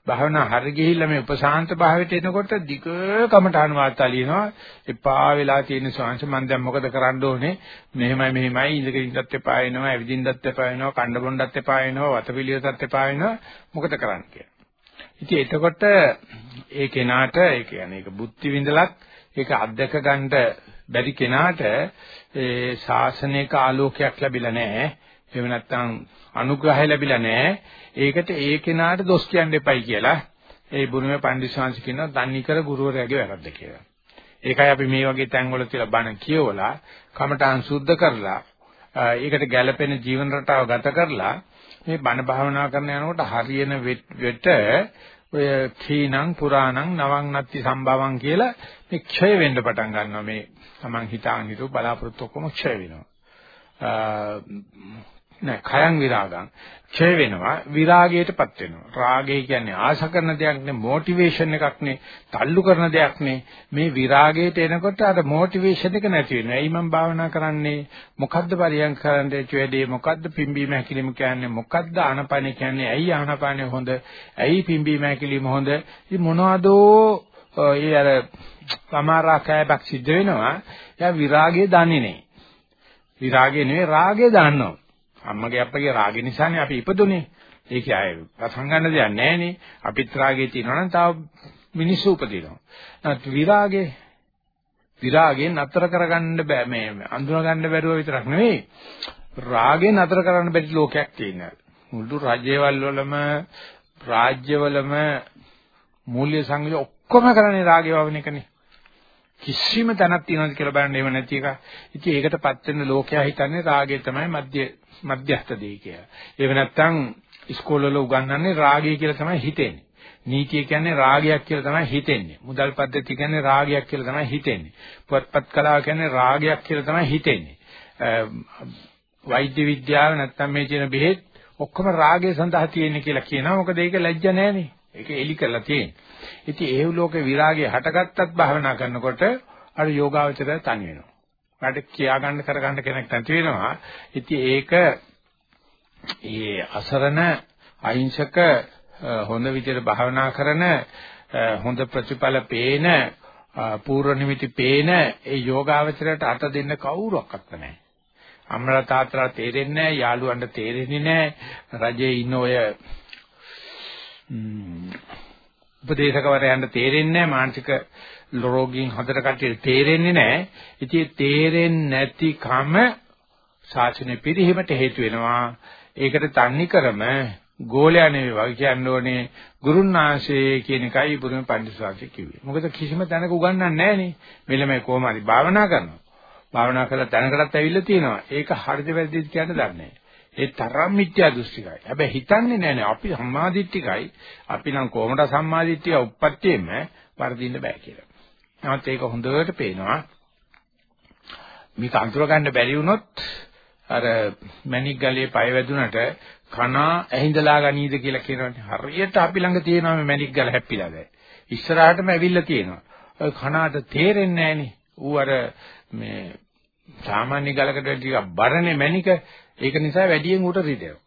භාවනා හරි ගිහිල්ලා මේ උපසාන්ත භාවයට එනකොට දිග කමඨාන වාර්තා ලියනවා එපා වෙලා තියෙන ස්වාංශ මම දැන් මොකද කරන්න ඕනේ මෙහෙමයි මෙහෙමයි ඉඳගෙන ඉන්නත් එපා වෙනවා ඇවිදින්නත් එපා වෙනවා කණ්ඩ බොණ්ඩත් එපා වෙනවා වතපිලියටත් එපා වෙනවා මොකද කරන්න කියලා ඉතින් එතකොට ඒ කෙනාට ඒ කියන්නේ ඒක බුද්ධි විඳලත් ඒක අධ්‍යක ගන්න බැරි කෙනාට ඒ ශාසනික ආලෝකයක් ලැබිලා නැහැ. එහෙම නැත්නම් අනුග්‍රහය ලැබිලා නැහැ. ඒකට ඒ කෙනාට දොස් කියන්න එපයි කියලා ඒ බුරුමේ පඬිස්සංශ කියනවා දන්නිකර ගුරුවරයාගේ වැරද්ද කියලා. ඒකයි අපි මේ වගේ තැන්වල තියලා බණ කියවලා කමඨාන් සුද්ධ කරලා ඒකට ගැළපෙන ජීවන රටාව ගත කරලා මේ බණ භාවනා කරන යනකොට හරියන වෙට ඔය කීනං පුරාණං නවං නත්ති සම්භවං කියලා මේ ක්ෂය වෙන්න පටන් ගන්නවා. මේ Taman හිතාන් හිතුව බලාපොරොත්තු ඔක්කොම ක්ෂය වෙනවා. නෑ khයං විරාගං. ක්ෂය වෙනවා විරාගයටපත් වෙනවා. රාගය කියන්නේ ආශ කරන දෙයක් නේ මොටිවේෂන් එකක් නේ තල්ලු කරන දෙයක් නේ. මේ විරාගයට එනකොට අර මොටිවේෂන් එක නැති වෙනවා. එයි මම භාවනා කරන්නේ? මොකද්ද පරියන් කරන්නේ වැඩේ? මොකද්ද පිම්බීම හැකිලිම කියන්නේ? මොකද්ද ආනපන කියන්නේ? ඇයි ආනපන හොඳ? ඇයි පිම්බීම හැකිලිම හොඳ? ඉතින් මොනවදෝ ඒ අර සමාරාකයක් සිද්ධ වෙනවා. එයා විරාගය දන්නේ නැහැ විරාගය නෙවෙයි රාගය දන්නවා. අම්මගේ අප්පගේ රාගය නිසානේ අපි ඉපදුනේ. ඒක ආයේ ප්‍රසංගන්න දෙයක් නැහැනේ. අපිත් රාගේ තියෙනවා නම් තව මිනිස්සු උපදිනවා. නමුත් විරාගේ විරාගේ නතර කරගන්න බෑ මේ අඳුන ගන්න බැරුව විතරක් නෙවෙයි. රාගේ නතර කරන්න බැරි ලෝකයක් තියෙනවා. මුළු රජයවල වලම රාජ්‍යවලම මූල්‍ය සංගය ඔක්කොම කරන්නේ රාගේ වවන එකනේ. කිසිම තැනක් තියනවද කියලා බලන්න ඒව නැති එක. ඉතින් ඒකටපත් වෙන ලෝකයා හිතන්නේ රාගය තමයි මධ්‍ය මධ්‍යස්ථ දෙය කියලා. ඒක නැත්තම් ඉස්කෝලවල උගන්වන්නේ රාගය කියලා තමයි හිතෙන්නේ. නීතිය කියන්නේ රාගයක් කියලා තමයි හිතෙන්නේ. මුදල් පද්ධතිය කියන්නේ රාගයක් කියලා තමයි හිතෙන්නේ. පුවත්පත් කලාව කියන්නේ රාගයක් කියලා තමයි හිතෙන්නේ. වෛද්‍ය විද්‍යාව නැත්තම් මේ කියන බෙහෙත් ඔක්කොම රාගය සඳහා තියෙන්නේ කියලා කියනවා. මොකද ඒක ලැජ්ජ නැහැනේ. ඒක එලි කරලා තියෙන්නේ. ඉතින් ඒ ලෝකේ විරාගය හටගත්තත් භාවනා කරනකොට අර යෝගාවචරය තනි වෙනවා. වැඩ කියා ගන්න කර ගන්න කෙනෙක් නැති වෙනවා. ඉතින් ඒක ඒ අසරණ අහිංසක හොඳ විදිහට භාවනා කරන හොඳ ප්‍රතිඵල පේන පූර්ව නිමිති පේන ඒ යෝගාවචරයට අත දෙන්න කවුරක්වත් නැහැ. අම්මලා තාත්තලා තේරෙන්නේ නැහැ, යාළුවන්ට තේරෙන්නේ නැහැ. රජේ ඉන්න ඔය උපදේශකවරයන්ට තේරෙන්නේ නැහැ මානසික රෝගීන් හතර කට්ටියට තේරෙන්නේ නැහැ. ඉතින් තේරෙන්නේ නැතිකම ශාසනය පිරිහීමට හේතු වෙනවා. ඒකට තන්නි කරම ගෝලයා නෙවෙයි වගේ කියන්න ඕනේ ගුරුන්නාංශයේ කියන එකයි බුදුම පඬිස්සාංශ කිව්වේ. මොකද කිසිම තැනක උගන්වන්නේ නැහනේ. මෙලමයි කොහොම හරි භාවනා කරනවා. භාවනා කරලා තැනකටත් ඇවිල්ලා තියෙනවා. ඒක හරිද වැරදිද කියන්න දන්නේ නැහැ. ඒ තරම් මිත්‍යා දෘෂ්ටිකයි. හැබැයි හිතන්නේ නැහැ අපි සම්මාදිට්ඨිකයි. අපි නම් කොහොමද සම්මාදිට්ඨිය උප්පත්තියෙම වර්ධින්න බෑ කියලා. නමුත් ඒක හොඳට පේනවා. මේක අඳුර ගන්න බැරි වුණොත් අර මැණික් ගලේ පය වැදුනට කනා ඇහිඳලා ගනීද කියලා කියනවානේ. හරියට අපි ළඟ තියෙනවා මේ මැණික් ගල හැප්පිලා දැන්. ඉස්සරහටම ඇවිල්ලා තියෙනවා. ඔය කනාට තේරෙන්නේ නැහනේ. ඌ අර මේ සාමාන්‍ය ගලකට ටිකක් බරනේ මැණික. ඒක නිසා වැඩියෙන් ඌට රිදෙනවා.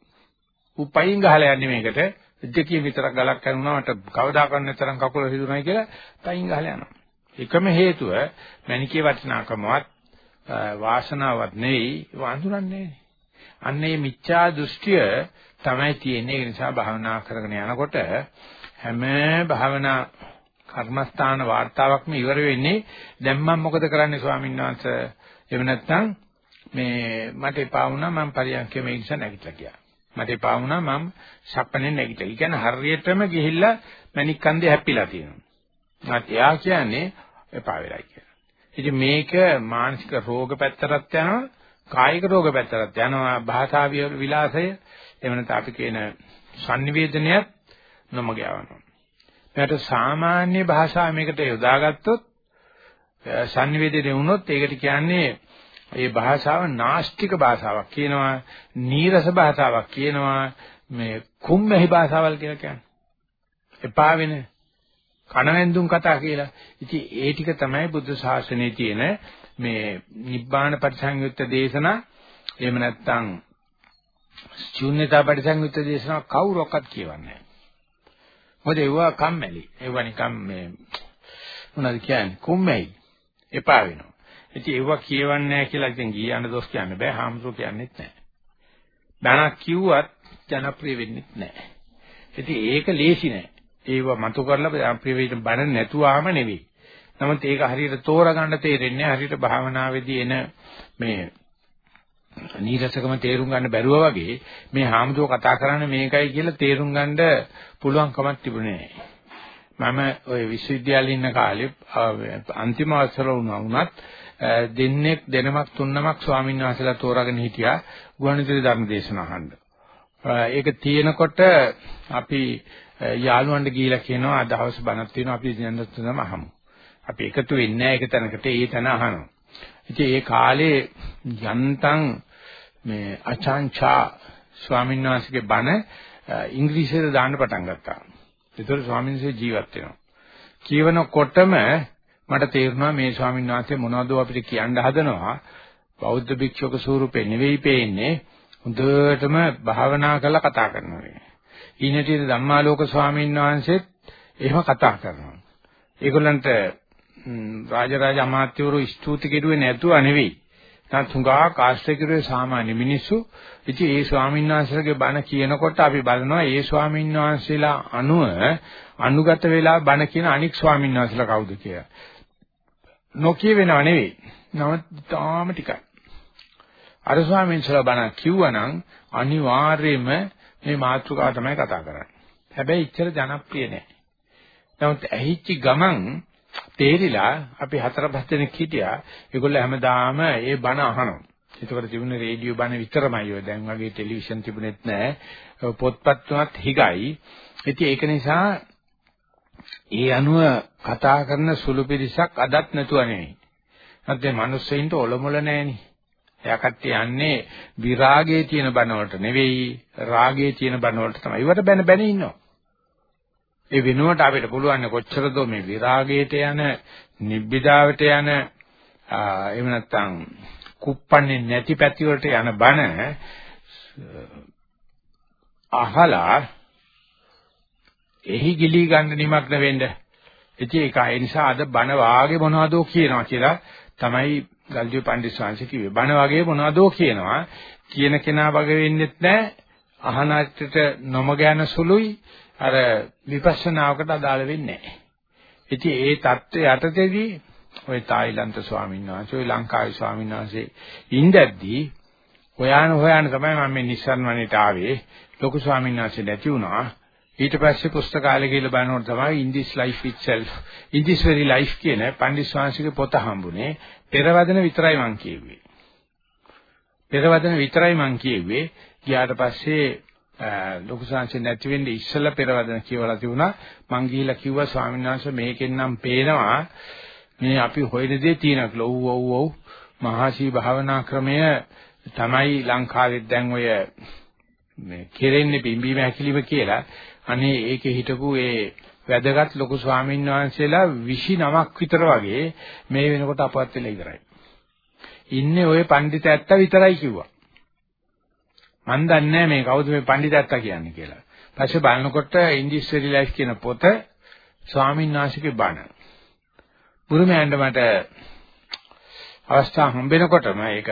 ඌ පයින් ගහලා යන්නේ මේකට. දෙකකින් විතරක් ගලක් කරුණාට කවදාකවත් නැතරම් කකුල රිදුනයි කියලා පයින් ගහලා යනවා. එකම හේතුව මණිකේ වටිනාකමවත් වාසනාවක් නෙවෙයි වඳුරන්නේ. අන්නේ මිච්ඡා දෘෂ්ටිය තමයි තියෙන්නේ ඒ නිසා භාවනා කරගෙන යනකොට හැම භාවනා කර්මස්ථාන වார்த்தාවක්ම ඉවර වෙන්නේ දැන් මම මොකද කරන්නේ ස්වාමීන් වහන්සේ එහෙම නැත්නම් මේ මට එපා වුණා මම පරියන්කේ මේ ඉස්ස නැගිටලා ගියා මට එපා වුණා මම සප්පනේ නැගිටලා. ඒ කියන්නේ හරියටම ගිහිල්ලා මණික් කන්දේ හැප්පිලා තියෙනවා. නැත් එයා කියන්නේ එපා වෙලයි කියලා. ඉතින් මේක මානසික රෝග පැත්තටත් යනවා, කායික රෝග පැත්තටත් යනවා, භාෂා විලාසය, එහෙම නැත්නම් අපි කියන sannivedanayak නොමග යවනවා. මේකට සාමාන්‍ය භාෂාව මේකට යොදාගත්තොත් sannivedanaye වුණොත් ඒකට කියන්නේ ඒ භාෂාව නාස්තික භාෂාවක් කියනවා, නීරස භාෂාවක් කියනවා, මේ කුම්මැහි භාෂාවල් කියලා කියන්නේ. එපා වෙන කණවැන්දුම් කතා කියලා. ඉතින් ඒ ටික තමයි බුද්ධ ශාසනයේ තියෙන මේ නිබ්බාන පරිසංයුක්ත දේශනා එහෙම නැත්නම් ශූන්‍යතා පරිසංයුක්ත දේශනා කවුරක්වත් කියවන්නේ නැහැ. මොකද ඒවා කම්මැලි. ඒවා නිකම් මේ මොනවද කියන්නේ? කුම්මැයි. එපා වෙනවා. ඉතින් ඒවා කියවන්නේ නැහැ කියලා ඉතින් ගියන්න දොස් කියන්න බෑ. හාමුදුරුවෝ කියන්නෙත් නැහැ. බණක් කිව්වත් ජනප්‍රිය වෙන්නෙත් නැහැ. ඉතින් ඒක ලේසි නෑ. ඒව මතු කරලා ප්‍රිය වේදන බණ නැතුවාම නෙවෙයි. නමුත් ඒක හරියට තෝරගන්න තේරෙන්නේ හරියට භාවනාවේදී එන මේ නීරසකම තේරුම් ගන්න බැරුව වගේ මේ හාමුදුරුව කතා කරන්නේ මේකයි කියලා තේරුම් ගන්න පුළුවන් කමක් තිබුණේ නැහැ. මම ওই විශ්වවිද්‍යාලේ ඉන්න කාලේ අන්තිම අවසර වුණා දෙන්නෙක් දෙනමක් තුන්නමක් ස්වාමීන් වහන්සේලා තෝරාගෙන හිටියා ගුවන්විදුලි ධර්ම දේශනා අහන්න. ඒක තියෙනකොට අපි යාළුවන්ට ගිහිලා කියනවා අද හවස බණක් තියෙනවා අපි දෙන්න තුනම අහමු. අපි එකතු වෙන්නේ නැහැ එක තැනකට ඒ තැන අහනවා. ඉතින් ඒ කාලේ යන්තම් මේ අචාන්චා ස්වාමීන් වහන්සේගේ බණ ඉංග්‍රීසියට දාන්න පටන් ගත්තා. ඒතර ස්වාමීන් වහන්සේ ජීවත් වෙනවා. කියවනකොටම මට තේරුණා මේ ස්වාමීන් වහන්සේ මොනවද අපිට කියන්න හදනවා. බෞද්ධ භික්ෂුවක ස්වරූපේ නෙවෙයි පේන්නේ. හොඳටම භාවනා කරලා කතා කරනවා. ඊනටියේ ධම්මාලෝක ස්වාමීන් වහන්සේත් එහෙම කතා කරනවා. ඒගොල්ලන්ට රාජරාජ අමාත්‍යවරු ස්තුති කෙරුවේ නැතුව නෙවෙයි. නැත් හුඟා කාශ්‍රය කෙරුවේ සාමාන්‍ය මිනිස්සු. ඉතින් ඒ ස්වාමීන් වහන්සේලාගේ බණ කියනකොට අපි බලනවා ඒ ස්වාමීන් වහන්සේලා අනුව අනුගත වෙලා බණ කියන අනික් ස්වාමීන් වහන්සේලා කවුද කියලා. නොකිය වෙනව නෙවෙයි. නමුත් තාම ටිකයි. අර ස්වාමීන් වහන්සේලා බණ කිව්වනම් අනිවාර්යයෙන්ම මේ මාතෘකාව තමයි කතා කරන්නේ. හැබැයි ඉච්චර ජනප්‍රිය නෑ. නමුත් ඇහිච්ච ගමන් තේරිලා අපි හතර පහ දෙනෙක් හිටියා. ඒගොල්ලෝ හැමදාම ඒ බණ අහනවා. ඒකට තිබුණේ රේඩියෝ බණ විතරමයි ඔය. දැන් වගේ ටෙලිවිෂන් තිබුණෙත් නෑ. පොත්පත් තුනත් හිගයි. ඉතින් ඒක නිසා ඒ අනුව කතා කරන සුළු පිරිසක් අදත් නැතුව නෙවෙයි. නැත්නම් මිනිස්සෙයින්ට ඔලොමල නැහෙනි. එයා කට්ටිය යන්නේ විරාගයේ තියෙන බණ වලට නෙවෙයි රාගයේ තියෙන බණ වලට තමයි. ඒවට බැන බැන ඉන්නවා. ඒ වෙනුවට අපිට පුළුවන් කොච්චරද මේ විරාගයට යන නිබ්බිදාවට යන එහෙම නැත්නම් කුප්පන්නේ නැති පැති වලට යන බණ අහලා එහි ගිලී ගන්න නිමග්න වෙන්න. ඉතින් ඒක ඒ නිසා අද බණ වාගේ මොනවදෝ කියනවා කියලා තමයි ගල්ජෝ පණ්ඩිත ශාන්සි කිව්වේ බණ වගේ මොනවදෝ කියනවා කියන කෙනා වගේ වෙන්නෙත් නැහැ අහන අර්ථයට නොමග යන සුළුයි අර විපස්සනාවකට අදාළ වෙන්නේ නැහැ. ඉතින් ඒ தත්ත්වය යටතේදී ওই තායිලන්ත ස්වාමීන් වහන්සේ, ওই ලංකාවේ ස්වාමීන් වහන්සේ ඉඳද්දී හොයාන හොයාන තමයි මම මේ නිස්සාරණණයට ආවේ. ලොකු ස්වාමීන් වහන්සේ නැති වුණා. ඊට පස්සේ පුස්තකාලේ ගිහලා බලනකොට තමයි in this life itself in this very life කියන පණ්ඩිත් ස්වාමීන්ගේ පොත හම්බුනේ. පෙරවදන විතරයි මං කියුවේ. පෙරවදන විතරයි මං කියුවේ. ගියාට පස්සේ ලොකු සංසය නැති වෙන්නේ ඉස්සෙල්ලා පෙරවදන කියවලා තිබුණා මං ගිහිල්ලා කිව්වා ස්වාමීන් වහන්සේ මේකෙන් නම් පේනවා මේ අපි හොයන දේ තියෙනවා කියලා ඔව් ඔව් ඔව් මහාශී භාවනා ක්‍රමය තමයි ලංකාවේ දැන් ඔය මේ කෙරෙන්නේ බිම්බීම හැකිලිම කියලා අනේ ඒකේ හිටපු ඒ වැදගත් ලොකු ස්වාමීන් වහන්සේලා 29ක් විතර වගේ මේ වෙනකොට අපවත් වෙලා ඉවරයි. ඉන්නේ ওই පඬිත ඇත්ත විතරයි කිව්වා. මන් දන්නේ මේ කවුද මේ පඬිතත්තා කියන්නේ කියලා. පස්සේ බලනකොට ඉන්ඩිස්ට්‍රියල් ලයිෆ් කියන පොත ස්වාමීන් වහන්සේගේ බණ. බුරුමයන්ට මට අවස්ථාව හම්බෙනකොටම ඒක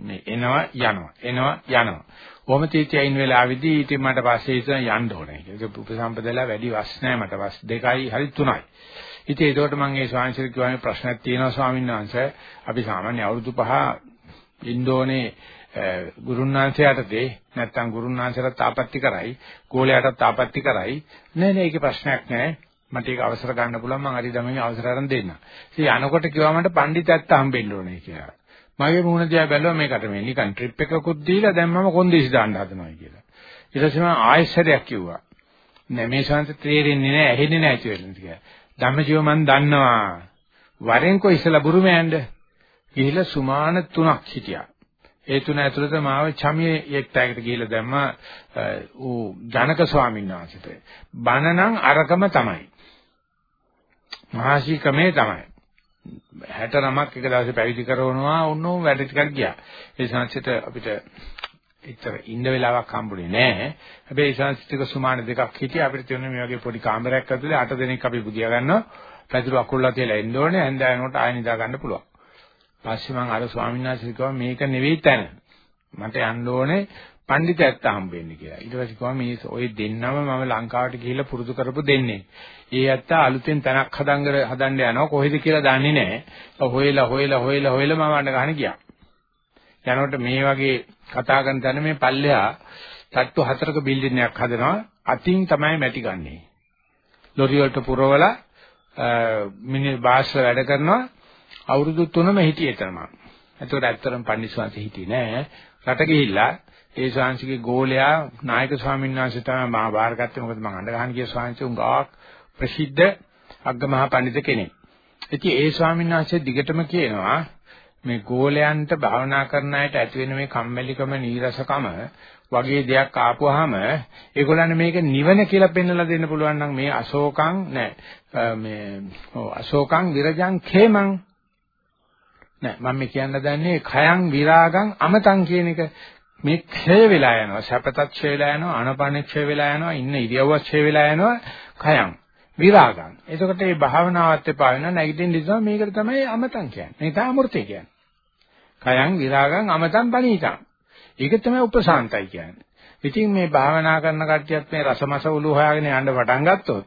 මේ එනවා යනවා එනවා යනවා. කොහොම තීතියින් වෙලාවේදී ඉතින් මට පස්සේ ඉතින් යන්න ඕනේ. ඒක උපසම්පදලා වැඩි වස් නැහැ මට වස් දෙකයි හරි තුනයි. ඉතින් ඒකට මම ඒ ස්වාමීන් වහන්සේ කිව්වා ප්‍රශ්නයක් තියෙනවා ස්වාමීන් වහන්සේ. අපි සාමාන්‍ය අවුරුදු පහ ඉන්දෝනේ ගුරුන්නාංශයටදී නැත්තම් ගුරුන්නාංශයට තාපත්‍ති කරයි ගෝලයාටත් තාපත්‍ති කරයි නෑ නෑ ඒකේ ප්‍රශ්නයක් නෑ මට ඒක අවසර ගන්න පුළුවන් මම හරි දමමින් අවසර අරන් දෙන්න. ඉතින් යනකොට කිව්වා මට පඬිතැත්ත හම්බෙන්න ඕනේ කියලා. මගේ මූණ දිහා බැලුවා මේකට මේ නිකන් ට්‍රිප් එකකුත් දීලා දැන් මම කොන්දේසි දාන්න හදනවා කියලා. ඊට පස්සේ මම ආයෙසරයක් කිව්වා. නෑ මේ ශාන්ත තේරෙන්නේ නෑ ඇහෙන්නේ නෑ කියලා. ධම්මජීව මන් දන්නවා. වරෙන්කෝ ඉස්සලා බුරුමයන්ද ගිහිලා සුමාන තුනක් හිටියා. ඒ තුන ඇතුළත මාව චමියේ එක්තයකට ගිහිල්ලා දැම්මා ඌ ජනක ස්වාමීන් වහන්සේට. බණ නම් අරකම තමයි. මහාශී ක්‍රමේ තමයි. 69ක් එක දවසේ පැවිදි කරවනවා උන්නෝ වැඩ ටිකක් ගියා. ඒ සංසිත අපිට එච්චර ඉන්න වෙලාවක් හම්බුනේ නැහැ. හැබැයි සංසිතික සුමාන දෙකක් හිටියා අපිට තියෙන මේ වගේ පොඩි කාමරයක් ඇතුලේ අට දෙනෙක් අපි බුදියා ගන්නවා. පැදුරු අකුල්ලා තියලා එන්න ඕනේ. හැන්දෑනකොට ආයෙ නිදා ගන්න පුළුවන්. පස්සේ මම අර ස්වාමීන් වහන්සේ කිව්වා මේක නෙවෙයි තැන. මට යන්න ඕනේ පඬිතැත්ත හම්බෙන්න කියලා. ඊට පස්සේ කිව්වා මේ ඔය දෙන්නම මම ලංකාවට ගිහිල්ලා පුරුදු කරපු දෙන්නේ. ඒ ඇත්ත අලුතෙන් තැනක් හදංගර හදන්න යනවා කොහෙද කියලා දන්නේ නැහැ. හොයලා හොයලා හොයලා හොයලා මම අඬ ගහන ගියා. යනකොට මේ වගේ කතා කරන තැන මේ පල්ලෙහා තට්ටු හතරක බිල්ඩින් එකක් හදනවා. අතින් තමයි මැටි ගන්නෙ. ලොරි වලට පුරවලා මිනිස් භාෂා වැඩ කරනවා. අවුරුදු 3ම හිටියේ එතනම. එතකොට ඇත්තටම පන්දිස්වාංශ හිටියේ නෑ. රට ගිහිල්ලා ඒ ශාංශිකේ ගෝලයා නායක ස්වාමීන් වහන්සේ තමයි මා බාරගත්තේ. මොකද මම අඬගහන කිය ශාංශි උඟාක් ප්‍රසිද්ධ අග්ගමහා පඬිත කෙනෙක්. ඉතින් ඒ ස්වාමීන් වහන්සේ දිගටම කියනවා මේ ගෝලයන්ට භාවනා කරන අයට ඇති වෙන මේ කම්මැලිකම නීරසකම වගේ දෙයක් ආපුවාම ඒගොල්ලන් මේක නිවන කියලා පෙන්වලා දෙන්න පුළුවන් නම් මේ අශෝකං නෑ මේ අශෝකං විරජං khemං නෑ මම මේ කියන්න දන්නේ khයං විරාගං අමතං කියන එක මේ ක්ෂය වෙලා යනවා සැපතත් ක්ෂය වෙලා යනවා අනපන ක්ෂය වෙලා යනවා ඉන්න ඉරියව්ව ක්ෂය වෙලා යනවා khයං විරාගං. එතකොට මේ භාවනාවත් එපා වෙනවා නැගිටින්න ඉස්සම මේකට තමයි අමතං කියන්නේ. මේ තමයි අමෘතය කියන්නේ. khයං විරාගං අමතං පණීතං ඒක තමයි උපසාන්තයි කියන්නේ. ඉතින් මේ භාවනා කරන කට්ටියත් මේ රසමස උළු හොයාගෙන යන්න පටන් ගත්තොත්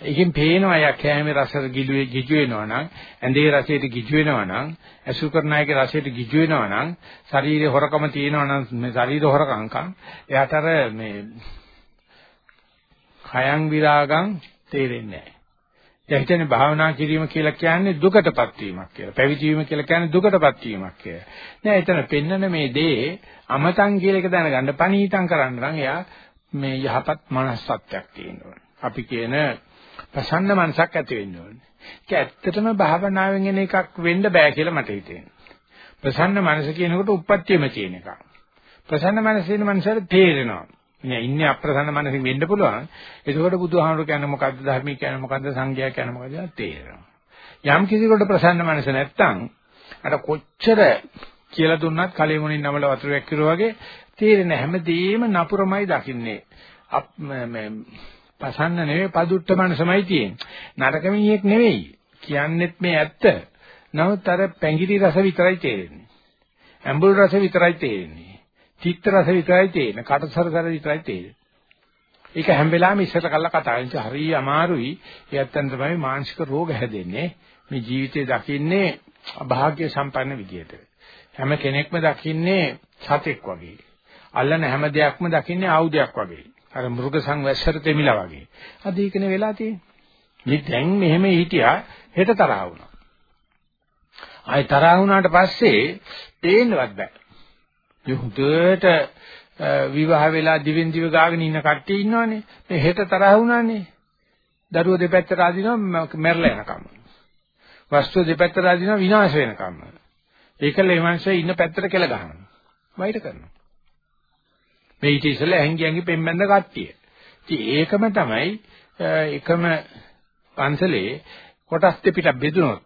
ඒකෙන් පේනවා යා කෑමේ රස ගිලුවේ ගිජු වෙනවා නම් ඇඳේ රසයට ගිජු වෙනවා නම් ඇසු කරන අයගේ රසයට ගිජු වෙනවා නම් ශරීරේ හොරකම තියෙනවා නම් මේ ශරීර හොරකම්කම් එයාට අර මේ khයං විරාගං තේරෙන්නේ නැහැ. දැන් හිතන්නේ භාවනා කිරීම කියලා කියන්නේ දුකටපත් වීමක් කියලා. පැවිදි වීම කියලා කියන්නේ දුකටපත් වීමක් කියලා. නෑ එතන පෙන්නන මේ දේ අමතන් කියලා එක දැනගන්න පණීතම් කරන්න නම් එයා මේ යහපත් මනසත්වයක් තියෙනවා. අපි කියන ප්‍රසන්න මනසක් ඇති වෙන්න ඕනේ. ඒක ඇත්තටම භාවනාවෙන් එන එකක් වෙන්න බෑ කියලා මට හිතෙනවා. ප්‍රසන්න මනස කියනකොට උප්පත්තියම තියෙන එකක්. ප්‍රසන්න මනසේන මනසට තේරෙනවා. මේ ඉන්නේ අප්‍රසන්න මනසින් වෙන්න පුළුවන්. එතකොට බුදුහාමුදුරු කියන්නේ මොකද්ද ධර්මී කියන්නේ මොකද්ද සංඝයා කියන්නේ මොකද්ද තේරෙනවා. යම් කිසිකට ප්‍රසන්න මනස නැත්තම් අර කොච්චර කියලා දුන්නත් කලෙ මොනින් නමල වතුරක් කිරුවා වගේ තේරෙන හැමදේම නපුරමයි දකින්නේ. අප මේ පසන්න නෙවෙයි පදුට්ට මනසමයි තියෙන්නේ. නරක මිනිහෙක් නෙවෙයි. කියන්නෙත් මේ ඇත්ත. නමුත් අර පැංගිරි රස විතරයි තේරෙන්නේ. ඇඹුල් රස විතරයි තේරෙන්නේ. චිත්ත රස විතරයි තේරෙන්නේ. කටසරසර විතරයි තේරෙන්නේ. ඒක හැම වෙලාවෙම ඉස්සර කළා කතා කරන්නේ හරිය අමාරුයි. ඒත්තන් තමයි මානසික රෝග හැදෙන්නේ. මේ ජීවිතේ දකින්නේ අභාග්‍ය සම්පන්න විදියට. හැම කෙනෙක්ම දකින්නේ සතෙක් වගේ. අල්ලන හැම දෙයක්ම දකින්නේ ආයුධයක් වගේ. අර මෘග සංවැස්සර දෙමිලා වගේ. අද ඒකනේ වෙලා තියෙන්නේ. මේ දැන් මෙහෙම හිටියා හෙට තරහ වුණා. ආයි තරහ වුණාට පස්සේ පේන්නවත් බෑ. මේ හුදට විවාහ වෙලා දිවෙන් දිව ගාගෙන ඉන්න කට්ටිය ඉන්නවනේ. මේ හෙට තරහ වුණානේ. දරුවෝ දෙපැත්තට ආදිනවා මැරලා යනකම්. වස්තුව දෙපැත්තට ආදිනවා විනාශ වෙනකම්. ඒකල මේ මනුස්සය ඉන්න පැත්තට කෙල ගහනවා. වෛර කරනවා. මේ ඊට ඉස්සෙල්ලා ඇංගි ඇංගි පෙම්බැඳ කට්ටිය. ඉතින් ඒකම තමයි එකම පන්සලේ කොටස් දෙපිට බෙදුනොත්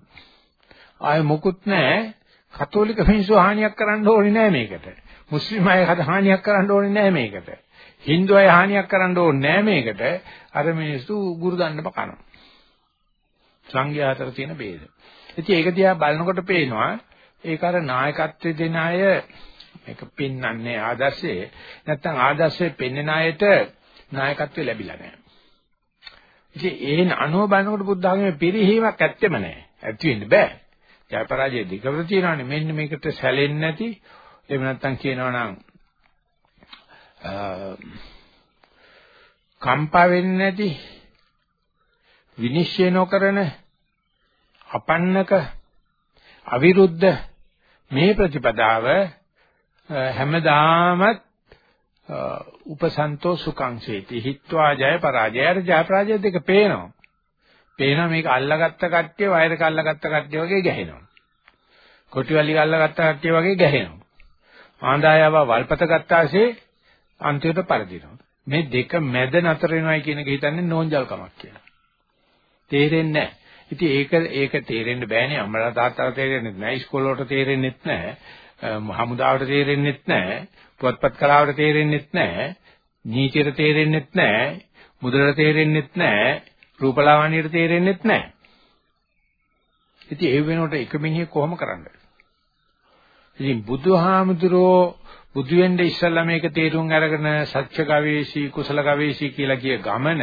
ආය මොකුත් නැහැ කතෝලික මිනිස්සු හානියක් කරන්න ඕනේ නැහැ මේකට. මුස්ලිම් අය හානියක් කරන්න ඕනේ නැහැ මේකට. Hindu අය හානියක් කරන්න ඕනේ නැහැ මේකට. අර මිනිස්සු ගුරු දන්නම කනවා. සංඝයා අතර තියෙන ભેද. ඉතින් ඒක දිහා බලනකොට පේනවා ඒක අර නායකත්වයේ දෙන අය මේක පෙන්වන්නේ ආදර්ශයේ නැත්තම් ආදර්ශයේ පෙන්වන අයට නායකත්වය ලැබිලා නැහැ. ඉතින් ඒ අනුව බලනකොට බුද්ධ ආගමේ පිරිහීමක් ඇත්තෙම නැහැ. ඇති වෙන්න බෑ. ජය පරාජය දෙකම තියෙනවානේ. මෙන්න මේකට සැලෙන්නේ නැති එහෙම නැත්තම් කියනවා නම් කම්පා වෙන්නේ නැති විනිශ්චය නොකරන අපන්නක අවිරුද්ධ මේ ප්‍රතිපදාව හැමදාමත් උපසන්තෝ සුඛංසේති හිත්වා ජය පරාජය ජය පරාජය දෙක පේනවා පේනවා මේක අල්ලගත්ත කට්ටිය වයරක අල්ලගත්ත කට්ටිය වගේ ගැහෙනවා කොටිවලි අල්ලගත්ත කට්ටිය වගේ ගැහෙනවා ආන්දායව වල්පත ගත්තාසේ අන්තිමට පරදිනවා. මේ දෙක මැද නතර වෙනවයි කියන එක හිතන්නේ නෝන්ජල්කමක් කියලා. තේරෙන්නේ නැහැ. ඉතින් ඒක ඒක තේරෙන්න බෑනේ අම්මලා තාත්තලා තේරෙන්නේ නැහැ. ඉස්කෝල වලට තේරෙන්නේ නැහැ. හමුදාවට තේරෙන්නේ නැහැ. පුවත්පත් කලාවට තේරෙන්නේ නැහැ. නීතියට තේරෙන්නේ නැහැ. මුද්‍රණයට තේරෙන්නේ නැහැ. රූපලාවන්‍යයට තේරෙන්නේ නැහැ. ඉතින් ඒ වෙනකොට එක මිනිහෙක් කොහොම කරන්නේ? ඉතින් බුදුහාමුදුරෝ බුදු වෙන්න ඉස්සල්ලා මේක තේරුම් අරගෙන සත්‍ය ගවේෂී කුසල ගවේෂී කියලා කිය ගමන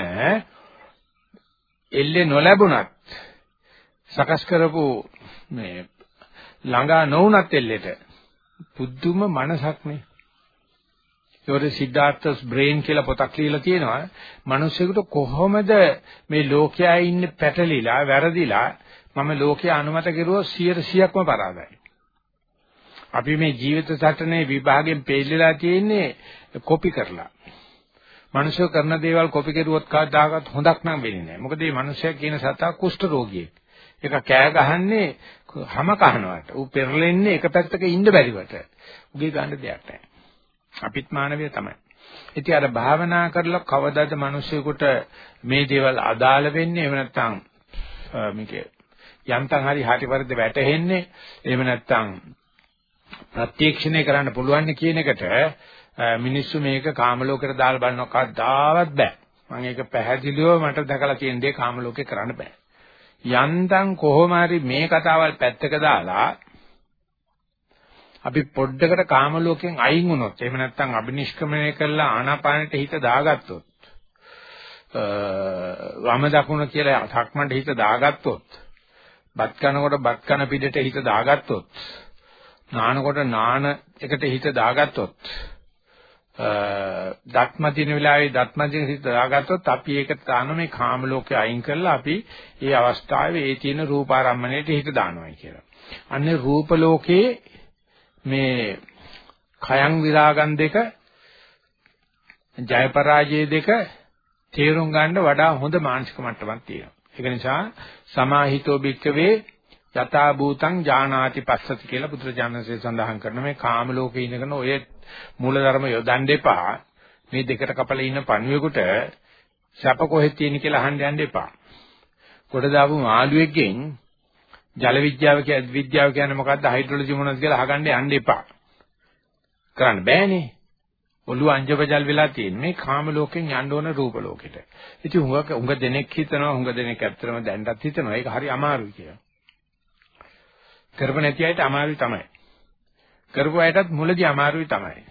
එල්ලේ නොලැබුණත් සකස් කරපු මේ ළඟා නොවුනත් එල්ලෙට පුදුම මනසක් නේ ඒකට සිද්ධාර්ථස් බ්‍රේන් කියලා පොතක් ලියලා තියෙනවා. මිනිස්සුෙකුට කොහොමද මේ ලෝකයේ ඉන්නේ පැටලිලා, වැරදිලා මම ලෝකයේ අනුමත කෙරුවොත් 100%ක්ම පරාදයි. අපි මේ ජීවිත සටනේ විභාගයෙන් පෙළලා තියෙන්නේ කොපි කරලා. මිනිස්සු කරන දේවල් කොපි කරුවොත් කවදාකවත් හොඳක් නම් වෙන්නේ නැහැ. මොකද මේ මිනිස්සයා කියන සතා කුෂ්ඨ රෝගියෙක්. ඒක කෑ ගහන්නේ හැම කහනවට. ඌ පෙරලෙන්නේ එක පැත්තක ඉන්න බැරිවට. උගේ ගන්න දෙයක් නැහැ. අපිත් මානවය තමයි. ඉතින් අර භාවනා කරලා කවදාද මිනිස්සුෙකුට මේ දේවල් අදාළ වෙන්නේ එහෙම නැත්නම් මේක යන්තම් හරි හරි වරද වැටෙන්නේ එහෙම නැත්නම් ප්‍රත්‍යක්ෂණය කරන්න පුළුවන් කියන එකට මිනිස්සු මේක කාම ලෝකෙට දාලා බලනවා කවදාවත් බෑ. මම ඒක පැහැදිලිව මට දැකලා තියෙන දේ කාම ලෝකේ කරන්න බෑ. යන්තම් කොහොම හරි මේ කතාවල් පැත්තක දාලා අපි පොඩ්ඩකට කාම ලෝකයෙන් අයින් වුණොත් එහෙම නැත්නම් අබිනිෂ්ක්‍මණය කරලා ආනාපානෙට හිත දාගත්තොත් වම දකුණ කියලා සක්මන්ට හිත දාගත්තොත් බත් කනකොට බත් කන පිටට හිත දාගත්තොත් නානකොට නාන එකට හිත දාගත්තොත් දත්මදින වෙලාවේ දත්මදින හිත දාගත්තොත් අපි ඒක තාන මේ කාම ලෝකේ අයින් කරලා අපි ඒ අවස්ථාවේ ඒ තියෙන රූපාරම්මණයට හිත දානවායි කියලා. අන්නේ රූප ලෝකේ මේ khයන් විරාගන් දෙක ජය පරාජය දෙක තේරුම් ගන්න වඩා හොඳ මානසික මට්ටමක් තියෙනවා. ඒක නිසා සමාහිතෝ භික්කවේ යථා භූතං ජානාති පස්සති කියලා පුත්‍රජානසය සඳහන් කරන මේ කාම ලෝකේ ඉඳගෙන ඔය මූලධර්ම යොදන්න එපා. මේ දෙකට කපලා ඉන්න පණුවෙකුට සැප කොහෙද තියෙන කියලා අහන්න යන්න එපා. කොට දාපු මාළුවෙක්ගෙන් ජල විද්‍යාව කියන්නේ විද්‍යාව කියන්නේ මොකද්ද හයිඩ්‍රොලොජි මොනවද කියලා අහගන්න යන්න එපා. කරන්න බෑනේ. ඔළුව අංජබජල් වෙලා තියෙන මේ කාම ලෝකෙන් යන්න ඕන රූප ලෝකෙට. ඉතින් හුඟ හුඟ දෙනෙක් හිතනවා හුඟ දෙනෙක් ඇත්තටම දැන්ටත් හිතනවා ඒක හරි අමාරුයි කියලා. කරප නැති අයට අමාරුයි තමයි. කරපු අයටත් මුලදී අමාරුයි තමයි.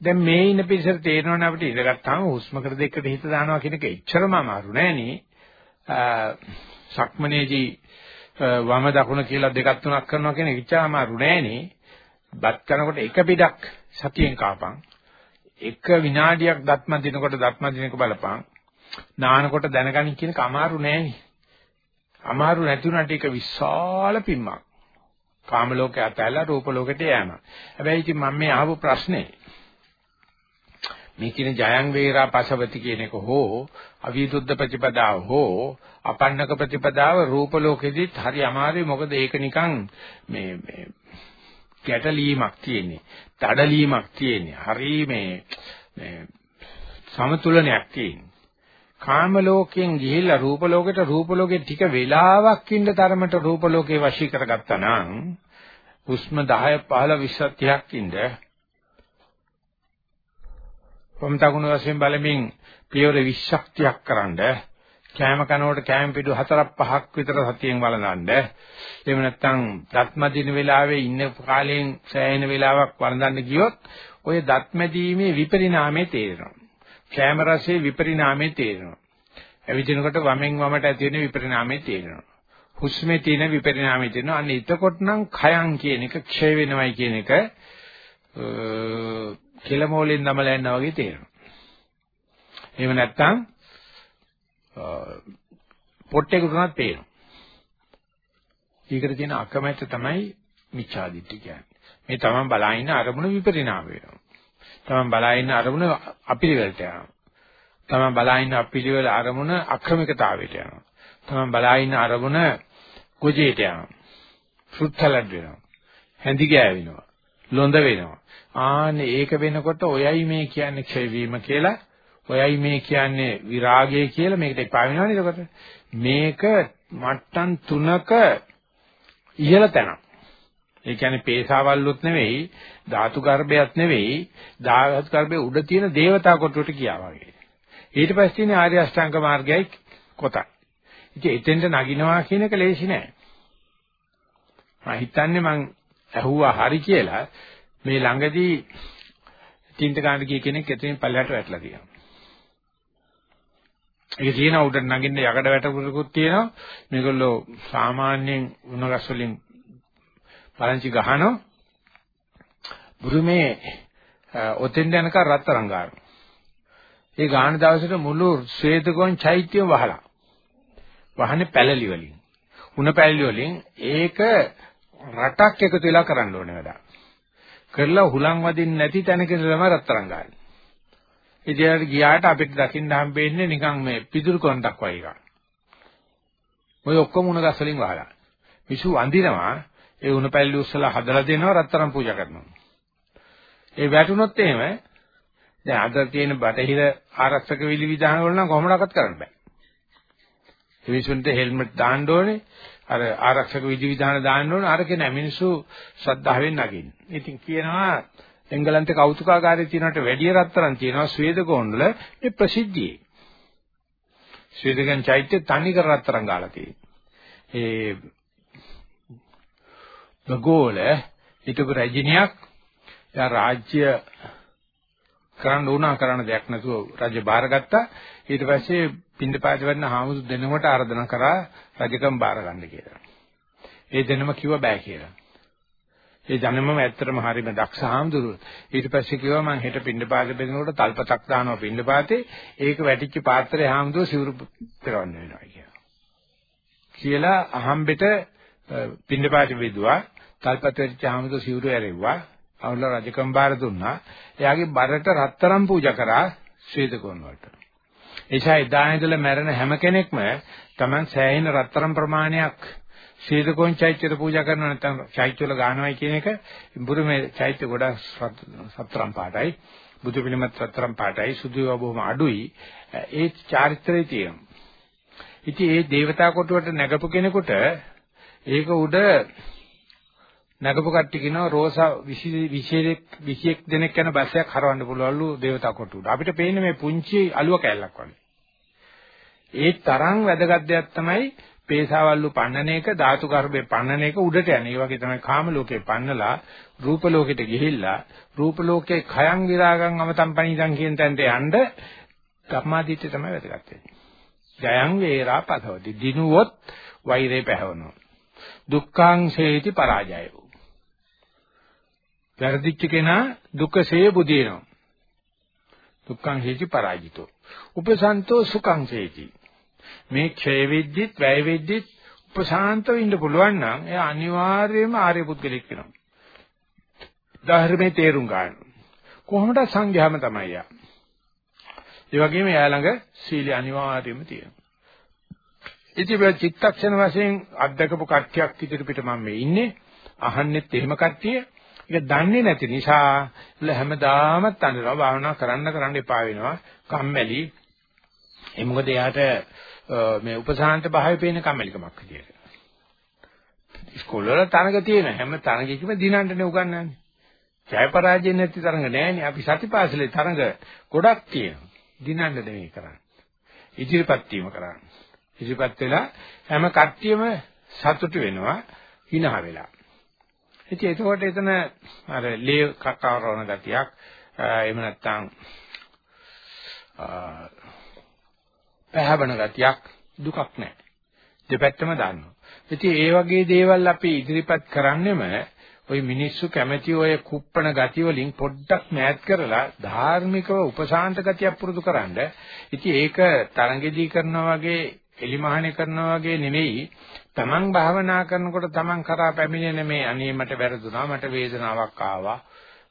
දැන් මේ ඉන්න පිළිසර තේරෙනවනේ අපිට ඉඳගත්තාම හුස්ම කර දෙකට හිත දානවා කියන එක එච්චරම අමාරු නෑනේ. සක්මනේදී වම දකුණ කියලා දෙකක් තුනක් කරනවා කියන එක ඉච්චා අමාරු නෑනේ. බත් කරනකොට එක පිටක් සතියෙන් කාපන්. එක විනාඩියක් දත්ම දිනකොට දත්ම දිනක බලපන්. නානකොට දැනගනින් කියන එක අමාරු නෑනේ. අමාරු නැතුණට ඒක විශාල පිම්මක්. කාම ලෝකේ අතහැරලා රූප ලෝකෙට යෑම. හැබැයි ඉතින් මම මේ අහපු ප්‍රශ්නේ මේ කියන ජයං වේරා පසවති කියන එක හෝ අවිදුද්ධ ප්‍රතිපදාව හෝ අපන්නක ප්‍රතිපදාව රූප ලෝකෙදිත් හරි අමාරුයි මොකද ඒක නිකන් මේ මේ ගැටලීමක් තියෙන්නේ. තඩලීමක් තියෙන්නේ. හරි මේ මේ සමතුලනයක් තියෙන්නේ. කාම ලෝකයෙන් ගිහිල්ලා රූප ලෝකෙට රූප ලෝකෙ ටික වෙලාවක් ඉන්න තරමට රූප ලෝකේ වශී කරගත්තා නම් හුස්ම 10 15 20 30ක් ඉන්න. කොම්තකුණු වශයෙන් බලමින් පියවර 20ක් 30ක් කරන්ඩ කෑම කනකොට කෑම පිටු 4ක් 5ක් විතර සතියෙන් වළඳන්න. එහෙම නැත්නම් දත්මදින වෙලාවේ ඉන්න කාලයෙන් සෑහෙන වෙලාවක් වළඳන්න ගියොත් ඔය දත්මදීමේ විපරිණාමය තේරෙනවා. කෑම රසයේ විපරිණාමය තේරෙනවා. ඇවිදිනකොට වමෙන් වමට ඇති වෙන විපරිණාමය තේරෙනවා. හුස්මේ තියෙන විපරිණාමය තේරෙනවා. අන්න එතකොට නම් khයන් කියන එක ක්ෂය වෙනවයි කියන එක කෙලමෝලෙන් නමලා යනවා වගේ තේරෙනවා. එහෙම නැත්නම් පොට්ටේකට උනත් පේනවා. ඊකට තියෙන අකමැත්ත තමයි මිච්ඡාදිට්ඨිය කියන්නේ. මේ තමන් බලා ඉන්න අරමුණ විපරිණාම වෙනවා. තමන් බලා ඉන්න අරමුණ අපිරිවෙලට යනවා. තමන් බලා ඉන්න අපිරිවෙල අරමුණ අක්‍රමිකතාවයට යනවා. තමන් බලා ඉන්න අරමුණ කුජේට යනවා. ෆෘත්සලඩ් වෙනවා. හැඳි ගෑවෙනවා. ලොඳ වෙනවා. ආන්නේ ඒක වෙනකොට ඔයයි මේ කියන්නේ ක්ෂය වීම කියලා. ඔයයි මේ කියන්නේ විරාගය කියලා මේකට එපා වෙනවනේ එතකොට. මේක මට්ටම් තුනක ඉහළ තැනක්. ඒ කියන්නේ පේසාවල්ලුත් නෙවෙයි, ධාතු ගර්භයක් නෙවෙයි, ධාතු ගර්භයේ උඩ තියෙන දේවතා කොටුවට ගියා වගේ. ඊට පස්සේ තියෙන ආර්ය අෂ්ටාංග මාර්ගයයි කොටයි. ඉතින් එතෙන්ට නගිනවා කියන එක ලේසි නෑ. මම හිතන්නේ මං ඇහුවා හරි කියලා මේ ළඟදී තින්ත ගන්න ගිය කෙනෙක් එතනින් පල්ලයට වැටලා තියෙනවා. ඒක තියෙන උඩට නගින්න යකඩ වැටකුරුකුත් තියෙනවා. මේගොල්ලෝ සාමාන්‍යයෙන් උණගස් වලින් පරංචි ගහනවා බුරුමේ ඔතෙන් යනක රත්තරන් ගන්නවා. ඒ ගාන දවසට මුළු ශ්වේතගොන් චෛත්‍යම වහලා. වහන්නේ පැලලි වලින්. උණ පැලලි වලින් ඒක රටක් එකතු වෙලා කරන්න ඕනේ වැඩ. කරලා හුලං වදින්න නැති තැනක තමයි රත්තරන් ගන්න. ඉතින් ගියාට අපිට දකින්න හම්බෙන්නේ නිකන් මේ පිදුරු කොන්දක් වගේ එකක්. ඔය ඔක්කොම උණ ගස් වලින් වහලා. මිසු වඳිනවා ඒ උණ පැල්ලි උස්සලා හදලා දෙනවා රත්තරන් පූජා කරනවා. ඒ වැටුනොත් එහෙම දැන් අද තියෙන බටහිර ආරක්ෂක විලි විධාන වල නම් කොහොමඩක්වත් කරන්න බෑ. මිනිසුන්ට හෙල්මට් දාන්න ඕනේ. අර ආරක්ෂක විධි විධාන දාන්න ඕනේ. අරක නෑ මිනිස්සු ශ්‍රද්ධාවෙන් නගින්නේ. ඉතින් කියනවා එංගලන්තේ කෞතුකාගාරයේ තියෙනට වැඩිය රත්තරන් තියෙනවා ස්වේදකෝන් වල මේ ප්‍රසිද්ධියේ. ස්වේදකයන් චෛත්‍ය තනිකර රත්තරන් ගාලා තියෙනවා. ඒ බගෝල හිටපු රජිනියක් යා රාජ්‍ය කරන්න උනා කරන්න දෙයක් නැතුව රජ බාරගත්තා ඊට පස්සේ පින්දපාත වෙන්න හාමුදුරු දෙනකොට ආරාධනා කරා රජකම් බාර ගන්න කියලා. ඒ දෙනම කිව්ව බෑ කියලා. ඒ ජනමම ඇත්තටම හරිම දක්ෂ හාමුදුරුවෝ. ඊට පස්සේ කිව්වා මං හෙට පින්දපාත බෙදනකොට තල්පතක් දානවා පින්දපාතේ ඒක වැටිච්ච පාත්‍රය හාමුදුරුවෝ සිවුරු පෙරවන්න වෙනවා කියලා. කියලා අහම්බෙට පින්දපාත බෙදුවා තල්පත් වෙච්ච ආමතු සිවුරු ඇරෙව්වා. අවුල රජකම් බාර දුන්නා. එයාගේ බරට රත්තරන් පූජා කරා ශ්වේත කෝණ වලට. එසා එදා ඉඳලා මැරෙන හැම කෙනෙක්ම Taman සෑහෙන රත්තරන් ප්‍රමාණයක් ශ්‍රේත කෝණ චෛත්‍යයට පූජා කරනවා නැත්නම් චෛත්‍යවල ගානවයි කියන එක බුරුමේ චෛත්‍ය ගොඩක් සතරම් පාටයි. බුදු පිළිමත් සතරම් පාටයි සුදු ඒවා බොහොම අඩුයි. ඒ චාරිත්‍රයේ තියෙනවා. ඉතින් ඒ దేవතා කොටුවට නැගපු කෙනෙකුට ඒක උඩ නගපු කට්ටිය කියනවා රෝසා 20 21 දෙනෙක් යන බස් එකක් හරවන්න පුළුවන්ලු දේවතා කොටුවට. අපිට පේන්නේ මේ පුංචි අලුව කෑල්ලක් වගේ. ඒ තරම් වැදගත් දෙයක් තමයි පේසාවල්ලු පන්නන එක ධාතු ගර්භේ පන්නන එක උඩට යන. ඒ වගේ තමයි කාම ලෝකේ පන්නලා රූප ලෝකෙට ගිහිල්ලා රූප ලෝකේ khයං විරාගං අමතම් පණිදං කියන තැනට යන්න ධර්මාදිත්‍ය තමයි වැදගත් වෙන්නේ. ජයං වේරා පතවති. දිනුවොත් වෛරේ පැහැවනවා. දුක්ඛං සේති පරාජයෝ. වැරදිච්ච කෙනා දුකසේ බුදිනවා. දුක්ඛං හේති පරාජිතෝ. උපසන්තෝ සුඛං හේති. මේ ක්ෂය වෙද්දිත් වැය වෙද්දිත් උපසාන්තව ඉන්න පුළුවන් නම් එයා අනිවාර්යයෙන්ම ආර්ය පුද්ගලෙක් වෙනවා. ධර්මයේ තේරුම් ගන්න. කොහොමද සංඝයාම තමයි යා. ඒ වගේම එයා ළඟ සීලය අනිවාර්යයෙන්ම තියෙනවා. ඉතින් මේ චිත්තක්ෂණ වශයෙන් අත්දකපු කට්ටියක් ඉදිරිපිට මම මේ ඉන්නේ. අහන්නෙත් එහෙම කට්ටිය. ඒක දන්නේ නැති නිසා හැමදාම තනනවා භාවනා කරන්න කරන්න එපා වෙනවා. කම්මැලි. ඒ මොකද එයාට මේ උපසාහන්ත භාවය පේන කම්මැලිකමක් විදියට. ඉස්කෝල වල තරඟ තියෙන හැම තරඟයකම දිනන්නනේ උගන්වන්නේ. ජය පරාජය නැති තරඟ නෑනේ. අපි සතිපාසලේ තරඟ ගොඩක් තියෙනවා. දිනන්න දෙමේ කරන්නේ. ඉදිරිපත් වීම කරන්නේ. ඉදිරිපත් වෙලා හැම කට්ටියම සතුටු වෙනවා hina වෙලා. ඉතින් එතකොට එතන අර ලේ කකවරන ගතියක් එහෙම නැත්නම් පැහැබන ගතියක් දුකක් නැහැ. දෙපැත්තම දන්නවා. ඉතින් ඒ වගේ දේවල් අපි ඉදිරිපත් කරන්නෙම ওই මිනිස්සු කැමැති ඔය කුප්පණ ගති වලින් පොඩ්ඩක් මෑත් කරලා ධාර්මිකව උපශාන්ත ගතියක් පුරුදු කරන්න. ඉතින් ඒක තරංගෙදී කරනවා වගේ එලිමහනේ කරනවා වගේ නෙවෙයි තමන් භාවනා කරනකොට තමන් කරා පැමිණෙන මේ අනේ මට වැරදුනා මට වේදනාවක් ආවා.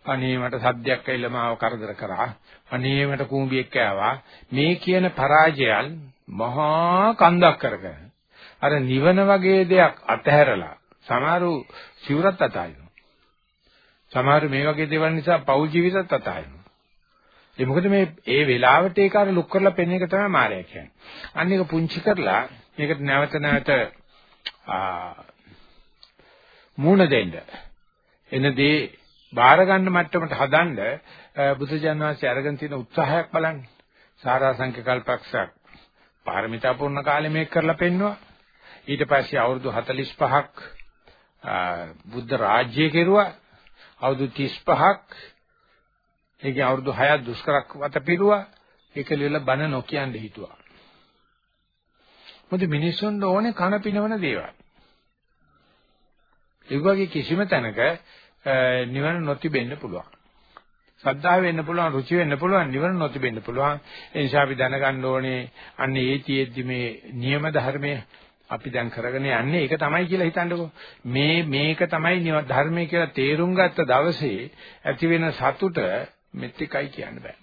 අනේ මට සද්දයක් ඇවිල්ලා මාව කරදර කරා. අනේ මට කූඹියක් කෑවා මේ කියන පරාජයල් මහා කන්දක් කරගෙන අර නිවන වගේ දෙයක් අතහැරලා සමහරු සිවුරත් අතහරිනවා සමහරු මේ වගේ දේවල් නිසා පෞල් ජීවිතත් අතහරිනවා ඒ මොකද මේ ඒ වෙලාවට ඒක අර ලුක් කරලා පෙන්න එක තමයි මායя කියන්නේ. අන්න ඒක පුංචි කරලා මේකට නැවත නැවත මූණ දෙන්න. එනදී බාර ගන්න මට්ටමට හදන්න බුදුජන් වහන්සේ අරගෙන තියෙන උත්සාහයක් බලන්න. සාරා සංඛ්‍ය කල්පක්ෂයක් පාරමිතා පුරන කාලේ මේක කරලා පෙන්නවා. ඊට පස්සේ අවුරුදු 45ක් බුද්ධ රාජ්‍ය කෙරුවා. අවුරුදු 35ක් ඒකේ අවුරුදු 6ක් දුෂ්කරක් වත පිරුවා. ඒක ලියලා බන නොකියන්න හිතුවා. මොකද මිනිස්සුන්ට ඕනේ කන පිනවන දේවල්. ඒ වගේ කිසිම තැනක නිවන නොතිබෙන්න පුළුවන්. සද්ධා වෙන්න පුළුවන්, රුචි වෙන්න පුළුවන්, නිවන නොතිබෙන්න පුළුවන්. ඒ නිසා අපි දැනගන්න ඕනේ අන්න ඒතියෙද්දි මේ නියම ධර්මයේ අපි දැන් කරගෙන යන්නේ ඒක තමයි කියලා හිතන්නකෝ. මේ මේක තමයි ධර්මය කියලා තේරුම් ගත්ත දවසේ ඇති වෙන සතුට මෙත් එකයි කියන්න බෑ.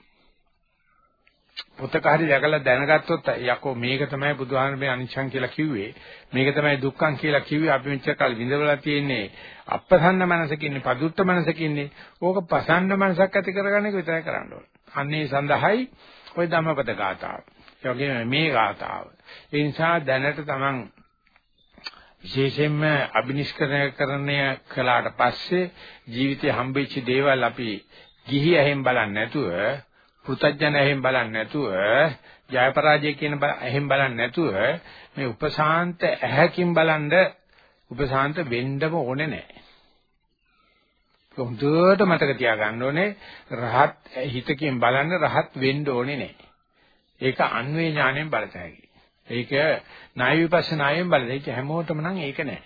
පොතක හරි දැකලා දැනගත්තොත් යකෝ මේක තමයි බුදුහාමරේ අනිච්ඡන් කියලා කිව්වේ. මේක තමයි දුක්ඛං කියලා කිව්වේ. අපි මෙච්චර කල් විඳවලා තියෙන්නේ අප්‍රසන්න මනසකින්නේ පදුත්ත මනසකින්නේ ඕක පසන්න මනසක් ඇති කරගන්න එක විතරයි කරන්න ඕනේ. අන්නේ සඳහායි ওই ධම්මපද ගාථාව. ඒ වගේම මේ ගාථාව. ඒ නිසා දැනට තමන් විශේෂයෙන්ම අබිනිෂ්කරණය කළාට පස්සේ ජීවිතේ හම්බෙච්ච දේවල් අපි ගිහි ඇහෙන් බලන්නේ නැතුව පෘතජන ඇහෙන් බලන්නේ නැතුව ජය පරාජය කියන ඇහෙන් බලන්නේ නැතුව මේ උපසාන්ත ඇහැකින් බලන්ද උපසාන්ත වෙන්නම ඕනේ නැහැ. හොඳට මතක තියාගන්න ඕනේ රහත් හිතකින් බලන්න රහත් වෙන්න ඕනේ නැහැ. ඒක අන්වේ ඥාණයෙන් බලතැයි. ඒක ණය විපස්සනායෙන් බලද ඒක හැමෝටම නම් ඒක නෑ.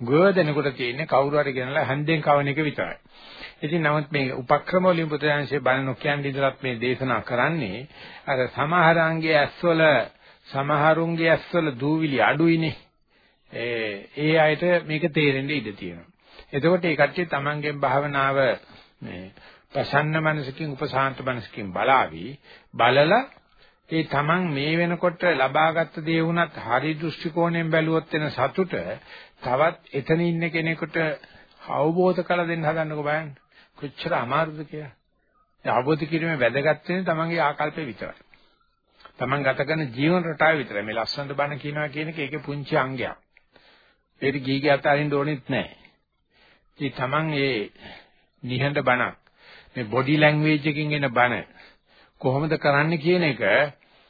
ගොඩනෙකුට තියෙන්නේ කවුරු හරි ගෙනලා හන්දෙන් කවන එක විතරයි. ඉතින් නමුත් මේ උපක්‍රම වලින් පුත්‍රයන්සේ බණ නොකියන් ඉඳලත් මේ දේශනා කරන්නේ අර සමහරංගේ ඇස්වල සමහරුන්ගේ ඇස්වල දූවිලි අඩුයිනේ. ඒ ඒ අයට මේක තේරෙන්න ඉඩ තියෙනවා. එතකොට ඒ කට්ටිය තමන්ගේ භාවනාව මේ ප්‍රසන්න මනසකින් උපසාන්ත මනසකින් බලාවි බලලා ඒ Taman මේ වෙනකොට ලබාගත් දේ වුණත් හරි දෘෂ්ටි කෝණයෙන් බැලුවොත් වෙන සතුට තවත් එතන ඉන්න කෙනෙකුට අවබෝධ කරලා දෙන්න හදන්නකෝ බලන්න. කොච්චර අමාරුද කියලා. ඒ අවබෝධ කිරීමේ වැදගත් වෙන්නේ Tamanගේ ආකල්පේ විතරයි. Taman ගත කරන ජීවන රටාව විතරයි. මේ ලස්සනට බණ කියනවා කියන එක ඒකේ පුංචි අංගයක්. ඒක ගීගේ අතරින් ඕනෙත් නැහැ. ඉතින් Taman ඒ නිහඬ බණක් මේ බොඩි ලැන්ග්වේජ් එකකින් එන බණ කොහොමද කරන්නේ කියන එක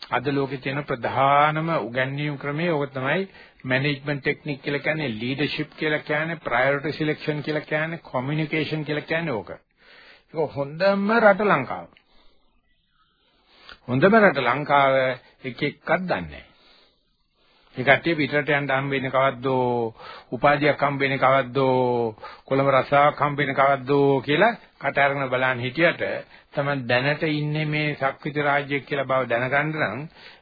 අද ලෝකේ තියෙන ප්‍රධානම උගන්වීම් ක්‍රමය ඕක තමයි මැනේජ්මන්ට් ටෙක්නික් කියලා කියන්නේ ලීඩර්ෂිප් කියලා කියන්නේ ප්‍රයොරිටි සිලෙක්ෂන් කියලා කියන්නේ කොමියුනිකේෂන් කියලා කියන්නේ ඕක. ඒක හොඳම රට ලංකාව. හොඳම රට ලංකාව එක එකක් දන්නේ නැහැ. මේ කට්ටිය පිටරට යන්න හම්බ වෙන්නේ කවද්දෝ උපාධියක් හම්බ වෙන්නේ කවද්දෝ කොළඹ රසාවක් හම්බ වෙන්නේ කවද්දෝ කියලා කට අරගෙන බලන් හිටියට තමයි දැනට ඉන්නේ මේ ශක්විත රාජ්‍යයක් කියලා බව දැනගන්න නම්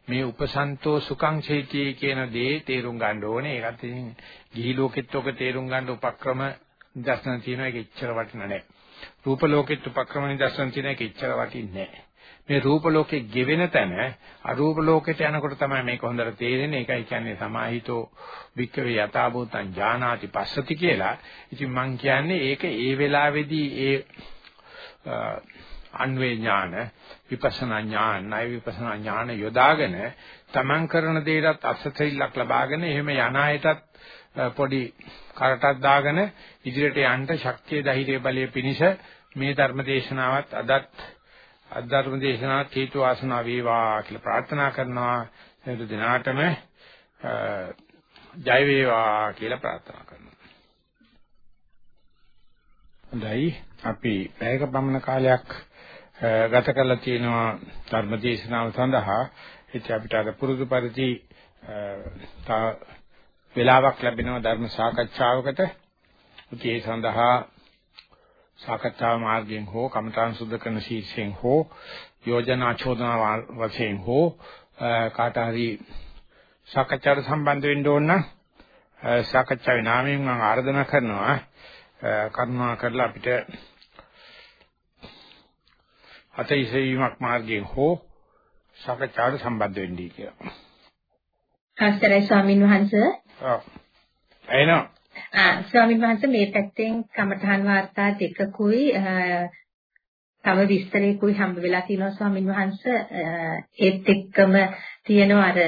මේ උපසන්තෝ සුඛං චේති කියන දේ තේරුම් ගන්න ඕනේ. ඒකත් ඉතින් ගිහි ලෝකෙත් ඔක තේරුම් ගන්න උපක්‍රම නිදර්ශන තියෙනවා. ඒක එච්චර වටිනා නැහැ රූප ලෝකෙත් උපක්‍රම නිදර්ශන තියෙන එක එච්චර වටින්නේ නැහැ මේ රූප ලෝකේ ගෙවෙන තැන අරූප ලෝකෙට යනකොට තමයි මේක හොඳට තේරෙන්නේ. ඒකයි කියන්නේ සමාහිතෝ වික්කවේ යථාභූතං ඥානාති පස්සති කියලා. ඉතින් මම කියන්නේ ඒක ඒ වෙලාවේදී ඒ අන්වේ ඥාන විපස්සනා ඥාන ණය විපස්සනා ඥාන යොදාගෙන තමන් කරන දේටත් අසතෙල්ලක් ලබාගෙන එහෙම යන අයටත් පොඩි කරටක් දාගෙන ඉදිරියට යන්න ශක්තිය ධෛර්ය බලය පිනිස මේ ධර්ම දේශනාවත් අදත් අධර්ම දේශනා හේතු වාසනා වේවා කියලා ප්‍රාර්ථනා කරනවා සියලු දිනාටම ජය වේවා කියලා ප්‍රාර්ථනා කරනවා. හොඳයි අපි පැයක පමණ කාලයක් ගත කරලා තියෙනවා ධර්ම දේශනාව සඳහා ඉතින් අපිට අද පුරුදු පරිදි වෙලාවක් ලැබෙනවා ධර්ම සාකච්ඡාවකට. ඉතින් ඒ සඳහා සාකච්ඡා මාර්ගයෙන් හෝ කමඨාන් සුද්ධ කරන ශීර්ෂයෙන් හෝ යෝජනා චෝදනා වශයෙන් හෝ කාට හරි සාකච්ඡාවට සම්බන්ධ වෙන්න ඕන නම් සාකච්ඡාවේ නාමයෙන් මම ආරාධනා කරනවා කරුණා කරලා අපිට අතීසීමක් මාර්ගයෙන් හෝ සාකච්ඡාවට සම්බන්ධ වෙන්නයි කියලා. අවසරයි ස්වාමින් වහන්සේ. ඔව්. එනවා. ස්වාමීන් වහන්සේ මේ පැත්තෙන් කමඨහන් වාර්තා දෙකකුයි තව විස්තරයකුයි හම්බ වෙලා තියෙනවා ස්වාමීන් වහන්සේ ඒත් එක්කම තියෙනවා අර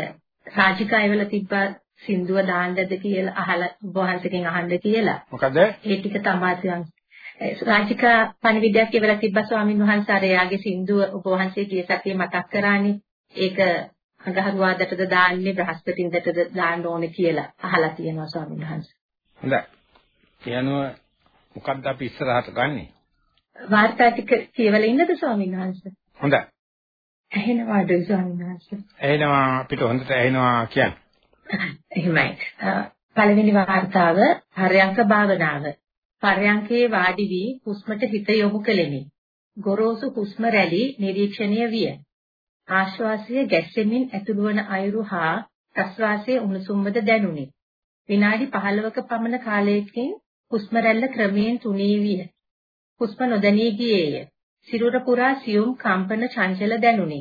රාජිකායවල තිබ්බ සින්දුව දාන්නද කියලා අහලා වහන්සේගෙන් අහන්න කියලා. මොකද? ඒ ටික තමයි රාජිකා පණිවිඩයක් කියලා තිබ්බ ස්වාමීන් වහන්සේ අර යාගේ සින්දුව ඔබ වහන්සේ ගිය සතියේ මතක් කරානේ. ඒක අඟහරුවාදටද දාන්නේ බ්‍රහස්පතින්දටද දාන්න ඕනේ කියලා අහලා තියෙනවා ස්වාමීන් වහන්සේ. හොඳයි. කියනවා මොකක්ද අපි ඉස්සරහට ගන්නෙ? වාර්තා ටික කියවලා ඉන්නද ස්වාමීන් වහන්සේ? හොඳයි. ඇහෙනවාද ස්වාමීන් වහන්සේ? ඇහෙනවා අපිට හොඳට ඇහෙනවා කියන්නේ. එහෙමයි. පළවෙනි වාර්තාව හරයන්ක භාවනාව. පරයන්කේ වාඩි වී හුස්මට හිත යොමු කෙලෙමි. ගොරෝසු හුස්ම රැලි නිරීක්ෂණීය විය. ආශ්වාසය ගැස්සෙමින් ඇතුළු වන අයුරු හා ප්‍රශ්වාසයේ උණුසුම්වද දැනුනි. විනාඩි 15ක පමණ කාලයකින් හුස්ම රැල්ල ක්‍රමයෙන් තුනී විය. හුස්ම නොදැනී ගියේය. සිරුර පුරා සියුම් කම්පන චංචල දැනුනි.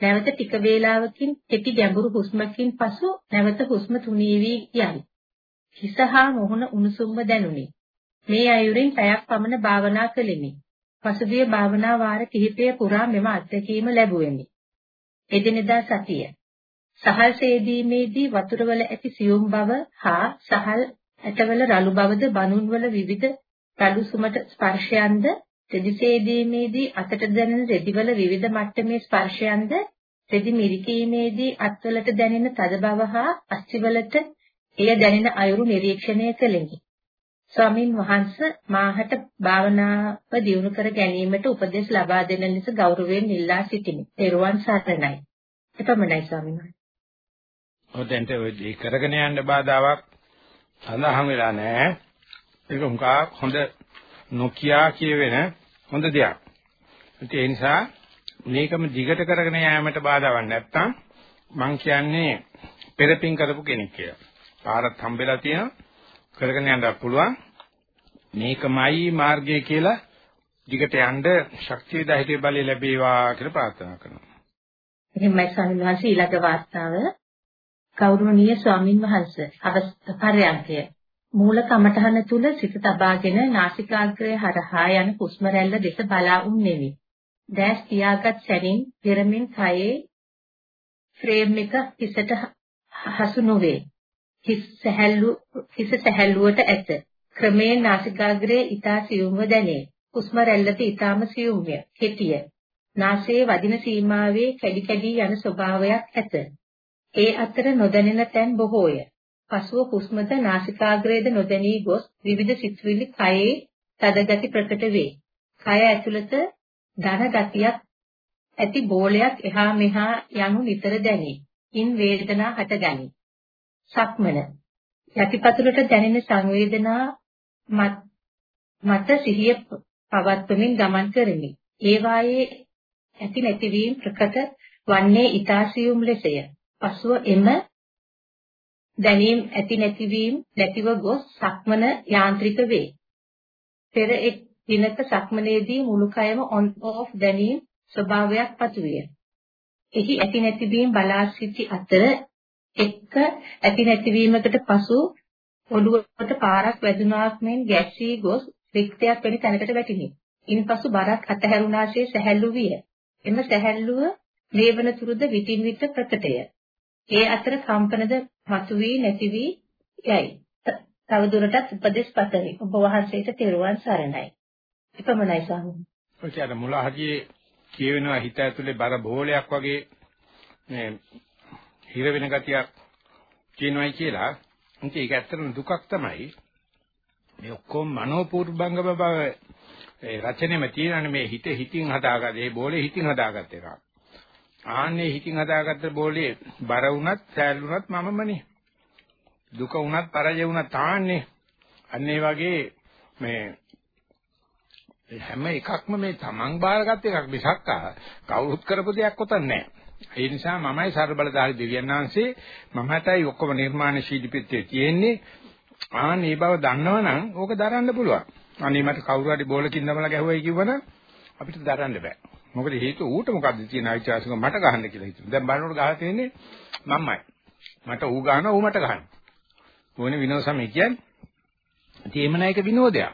නැවත ටික වේලාවකින් කෙටි ගැඹුරු හුස්මකින් පසු නැවත හුස්ම තුනී වී යයි. හිස හා මුහුණ උණුසුම්ව දැනුනි. මේ අයුරින් පැයක් පමණ භාවනා කළෙමි. පසුගිය භාවනා වාර කිහිපය පුරා මෙම අත්දැකීම ලැබුවෙමි. එදිනෙදා සතිය. සහල් සේදීමේදී වතුරවල ඇති සියුම් බව හා සහල් ඇටවල රළු බවද බඳුන්වල විවිධ රළු සුමට ස්පර්ශයන්ද රෙදි සේදීමේදී අතට දැනෙන රෙදිවල විවිධ මට්ටමේ ස්පර්ශයන්ද රෙදි මිරිකීමේදී අත්වලට දැනෙන තද බව හා අස්තිවලට එය දැනෙන අයුරු නිරීක්ෂණය කළෙමි. ස්වාමින් වහන්සේ මාහට භාවනාව දියුණු කර ගැනීමට උපදෙස් ලබා දෙන ලෙස ගෞරවයෙන් ඉල්ලා සිටිමි. ත්වන් සරණයි. එපමණයි ස්වාමීන් වහන්සේ. ඔතෙන්ට ඔය කරගෙන යන්න බාධාවක් සඳහන් වෙලා නැහැ. ඒක උන්කා හොඳ නොකියා කියවෙන හොඳ දෙයක්. ඒ නිසා මේකම දිගට කරගෙන යෑමට බාධාවක් නැත්තම් මං කියන්නේ පෙරපින් කරපු කෙනෙක් කියලා. පාරක් හම්බෙලා තියෙනවා කරගෙන යන්න පුළුවන්. මේකමයි මාර්ගය කියලා දිගට යන්න ශක්තිය ධෛර්ය බලය ලැබේවා කියලා ප්‍රාර්ථනා කරනවා. එහෙමයි ස්වාමීන් වහන්සේ ඊළඟ වාර්තාව ගෞරවනීය ස්වාමින් වහන්සේ අවස්ථාපරයන්කය මූල කමඨහන තුල සිත තබාගෙන නාසිකාග්‍රය හරහා යන හුස්ම රැල්ල දෙස බලා උන්නේමි. දැස් තියාගත් සැනින් පෙරමින් කයේ ෆ්‍රේම් එක හිසට හසු නොවේ. හිස් සැහැල්ලු හිස සැහැල්ලුවට ඇත. ක්‍රමයෙන් නාසිකාග්‍රයේ ඊතා සියුම්ව දැනේ. හුස්ම රැල්ලට ඊතාම සියුම්ය. කෙටිය. නාසයේ වදින සීමාවේ කැඩි කැඩි යන ස්වභාවයක් ඇත. ඒ අතර නොදැනෙන තැන් බොහෝය. පසුව හුස්මද නාසිකාග්‍රයේද නොදැනී ගොස් විවිධ සිතුවිලි කයේ තදගති ප්‍රකට වේ. කය ඇතුළත ධන ගතියක් ඇති බෝලයක් එහා මෙහා යනු නිතර දැනේ. ඉන් වේදනා හටගනී. සක්මන යටිපතුලට දැනෙන සංවේදනා මත සිහිය පවත්වමින් ගමන් කරමි. ඒ වායේ ඇති නැතිවීම ප්‍රකට වන්නේ ඊතාසියුම් ලෙසය. පසුව එම දැනීම් ඇති නැතිවීම නැතිව ගොස් සක්මන යාන්ත්‍රික වේ. පෙර එක් දිනක සක්මනේදී මුළු කයම ඔන් ඔෆ් දැනීම් ස්වභාවයක් පතුවිය. එහි ඇති නැතිවීම බලා සිටි අතර එක්ක ඇති නැතිවීමකට පසු ඔළුවට පාරක් වැදුනාක් මෙන් ගැස්සී ගොස් රික්තයක් වැනි තැනකට වැටිනි. ඉන්පසු බරක් අතහැරුණාසේ සැහැල්ලු විය. එම සැහැල්ලුව ලේවන තුරුද විටින් විට ප්‍රකටය. ඒ අතර කම්පනද මතුවී නැති වී යයි. තව දුරටත් උපදේශ පතමි. ඔබ වහන්සේට තෙරුවන් සරණයි. එපමණයි ස්වාමීනි. ඔය කියන මුලහදී කියවෙනවා හිත ඇතුලේ බර බෝලයක් වගේ මේ හිර වෙන ගතියක් කියනවායි කියලා. ඉතින් ඒක ඇත්තටම දුකක් තමයි. මේ ඔක්කොම මනෝපූර්වංගම බව ඒ රචනෙම තියෙනනේ මේ හිත හිතින් හදාගත්ත ඒ බෝලේ හිතින් හදාගත්ත එකක්. ආන්නේ හිතින් හදාගත්ත බෝලේ බර වුණත් සෑල්ුණත් මමමනේ. දුක වුණත් පරජය වුණත් තාන්නේ. අන්න ඒ වගේ මේ හැම එකක්ම මේ තමන් බාරගත් එකක් මිසක් කවුරුත් කරපු දෙයක් උතන් නැහැ. ඒ නිසා මමයි ਸਰබලදාරි දෙවියන් වහන්සේ මමටයි ඔක්කොම නිර්මාණශීලී පිටේ තියෙන්නේ. ආ මේ බව දන්නවනම් ඕක දරන්න පුළුවන්. අනේ මට කවුරු හරි බෝලකින් දමලා ගැහුවයි කිව්වනම් අපිට දරන්න බෑ. මොකද හේතුව ඌට මොකද්ද තියෙන අයිතිවාසිකම මට ගහන්න කියලා හිතුවා. දැන් බලනකොට ගහලා තියෙන්නේ මම්මයි. මට ඌ ගහනවා ඌ මට ගහනවා. ඕනේ විනෝද සමය කියන්නේ. ඉතින් එමන එක විනෝදයක්.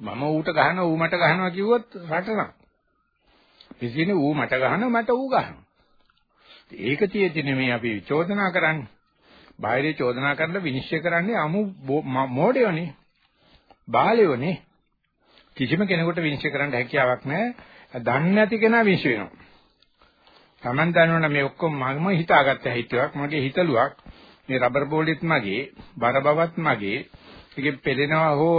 මම ඌට ගහනවා ඌ මට ගහනවා කිව්වොත් රටනවා. ඉතින් ඌ මට ගහනවා මට ඌ ගහනවා. ඒක තියෙදි නෙමෙයි අපි චෝදනා කරන්නේ. බාහිර චෝදනා කරලා විනිශ්චය කරන්නේ අමු මෝඩයෝනේ. බාලයෝනේ. කිසිම කෙනෙකුට විනිශ්චය කරන්න හැකියාවක් නැහැ. දන්නේ නැති කෙනා විනිශ්චය වෙනවා. Taman දන්නවනේ මේ ඔක්කොම මම හිතාගත්ත හිතුවක් මගේ හිතලුවක් මේ රබර් බෝලෙත් මගේ බර බවත් මගේ ඒකේ පෙළෙනවා හෝ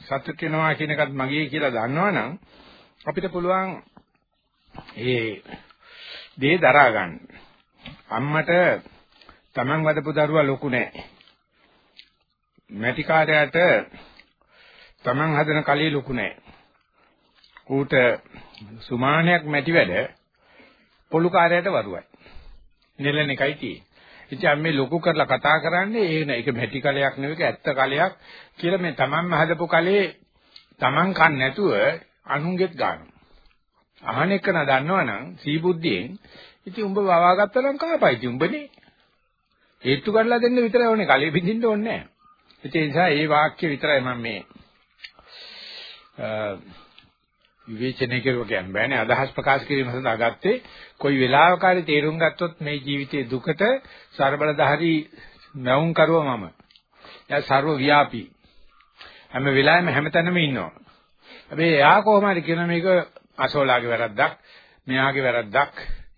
සතුට වෙනවා කියන එකත් මගේ කියලා දන්නවනම් අපිට පුළුවන් ඒ දේ දරා ගන්න. අම්මට Taman වදපු දරුවා ලොකු නෑ. මැටි කාර්යයට Taman හදන කලිය ලොකු නෑ. ඌට සුමානයක් මැටි වැඩ පොළු කාර්යයට වරුවයි. නෙලන එකයි තියෙන්නේ. ඉතින් මේ ලොකු කරලා කතා කරන්නේ ඒ නේ ඒක මැටි කලයක් නෙවෙයි ඇත්ත කලයක් කියලා මේ Tamanම හදපු කලේ Taman කන් නැතුව අනුන්ගෙත් ගන්නවා. අහන එක නා දන්නවනම් සීබුද්ධියෙන් ඉතින් උඹ වවා ගත්තා නම් කාපයි ඉතින් උඹනේ. හේතු කරලා දෙන්න විතරයි ඕනේ. කලිය බින්දින්න ඕනේ නැහැ. ඒ නිසා මේ වාක්‍ය විතරයි මම මේ විවේචනය කරුවා කියන්නේ බෑනේ අදහස් ප්‍රකාශ කිරීම සඳහා ගත්තේ කොයි වෙලාවක හරි තේරුම් ගත්තොත් මේ ජීවිතයේ දුකට ਸਰබලධාරී නැවුම් කරුවා මම. එයා ਸਰව ව්‍යාපී. හැම වෙලාවෙම හැමතැනම ඉන්නවා. හැබැයි එයා කොහොම හරි කියන මේක අසෝලාගේ වැරද්දක්, මෙයාගේ වැරද්දක්,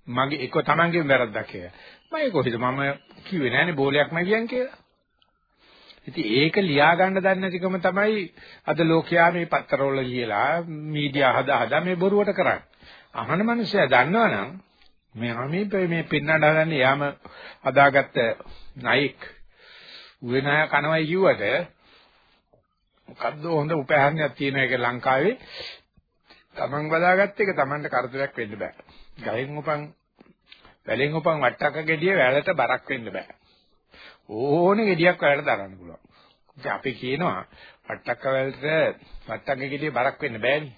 මගේ එක තමන්ගේම වැරද්දක් කියලා. මම කොහෙද මම කිව්වේ නෑනේ බෝලයක්ම කියන්නේ කියලා. ඉතින් ඒක ලියා ගන්න දන්නේ නැතිකම තමයි අද ලෝකයා මේ පත්තරවල ලියලා මීඩියා හදා හදා මේ බොරුවට කරන්නේ. අහන මිනිස්සයා දන්නවනම් මේ මේ මේ පින්නඩ හදන්නේ යාම හදාගත්ත නයික් උවේනාය කනවයි කිව්වට මොකද්ද හොඳ උපහරණයක් තියෙන එක ලංකාවේ තමන් බදාගත්ත එක තමන්ට කරදරයක් වෙන්න බෑ. ගහෙන් උපන් වැලෙන් උපන් වට්ටක්ක ගෙඩිය වැලට බරක් වෙන්න බෑ. ඕනේ ගෙඩියක් වැලට දරන්න පුළුවන්. ඉතින් අපි කියනවා වට්ටක්ක වැලට වට්ටක්ක ගෙඩිය බරක් වෙන්න බෑනේ.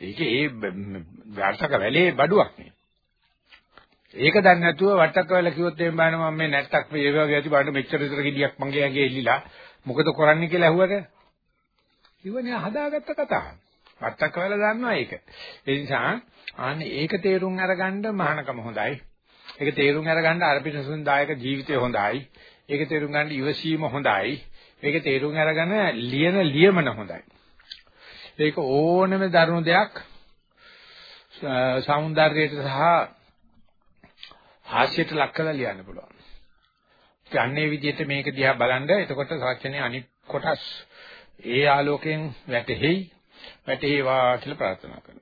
ඒකේ ඒ වට්ටක්ක වැලේ බඩුවක් නේ. ඒක දන්නේ නැතුව වට්ටක්ක වැල කිව්වොත් එහෙම බෑනේ මම මේ නැට්ටක් මේ වගේ ඇති බලන්න මෙච්චර විතර ගෙඩියක් මගේ ඇඟේ එල්ලිලා මොකද කරන්නේ කියලා ඇහුවට කිව්වනේ හදාගත්ත කතාව. වට්ටක්ක වැල දන්නවා ඒක. ඒ නිසා ආන්නේ ඒක තේරුම් අරගන්න මහානකම හොඳයි. ඒක තේරුම් අරගන්න අර්පිතසුන්දායක ජීවිතය හොඳයි. ඒක තේරුම් ගන්න ඉවසීම හොඳයි. ඒක තේරුම් අරගෙන ලියන ලියමන හොඳයි. ඒක ඕනම දරුණු දෙයක් సౌందර්යයට සහ හාස්‍යයට ලක් කරලා ලියන්න පුළුවන්. යන්නේ විදිහට මේක දිහා බලනද එතකොට සාක්ෂණයේ අනිත් කොටස් ඒ ආලෝකයෙන් වැටෙහි වැටේවා කියලා ප්‍රාර්ථනා කරනවා.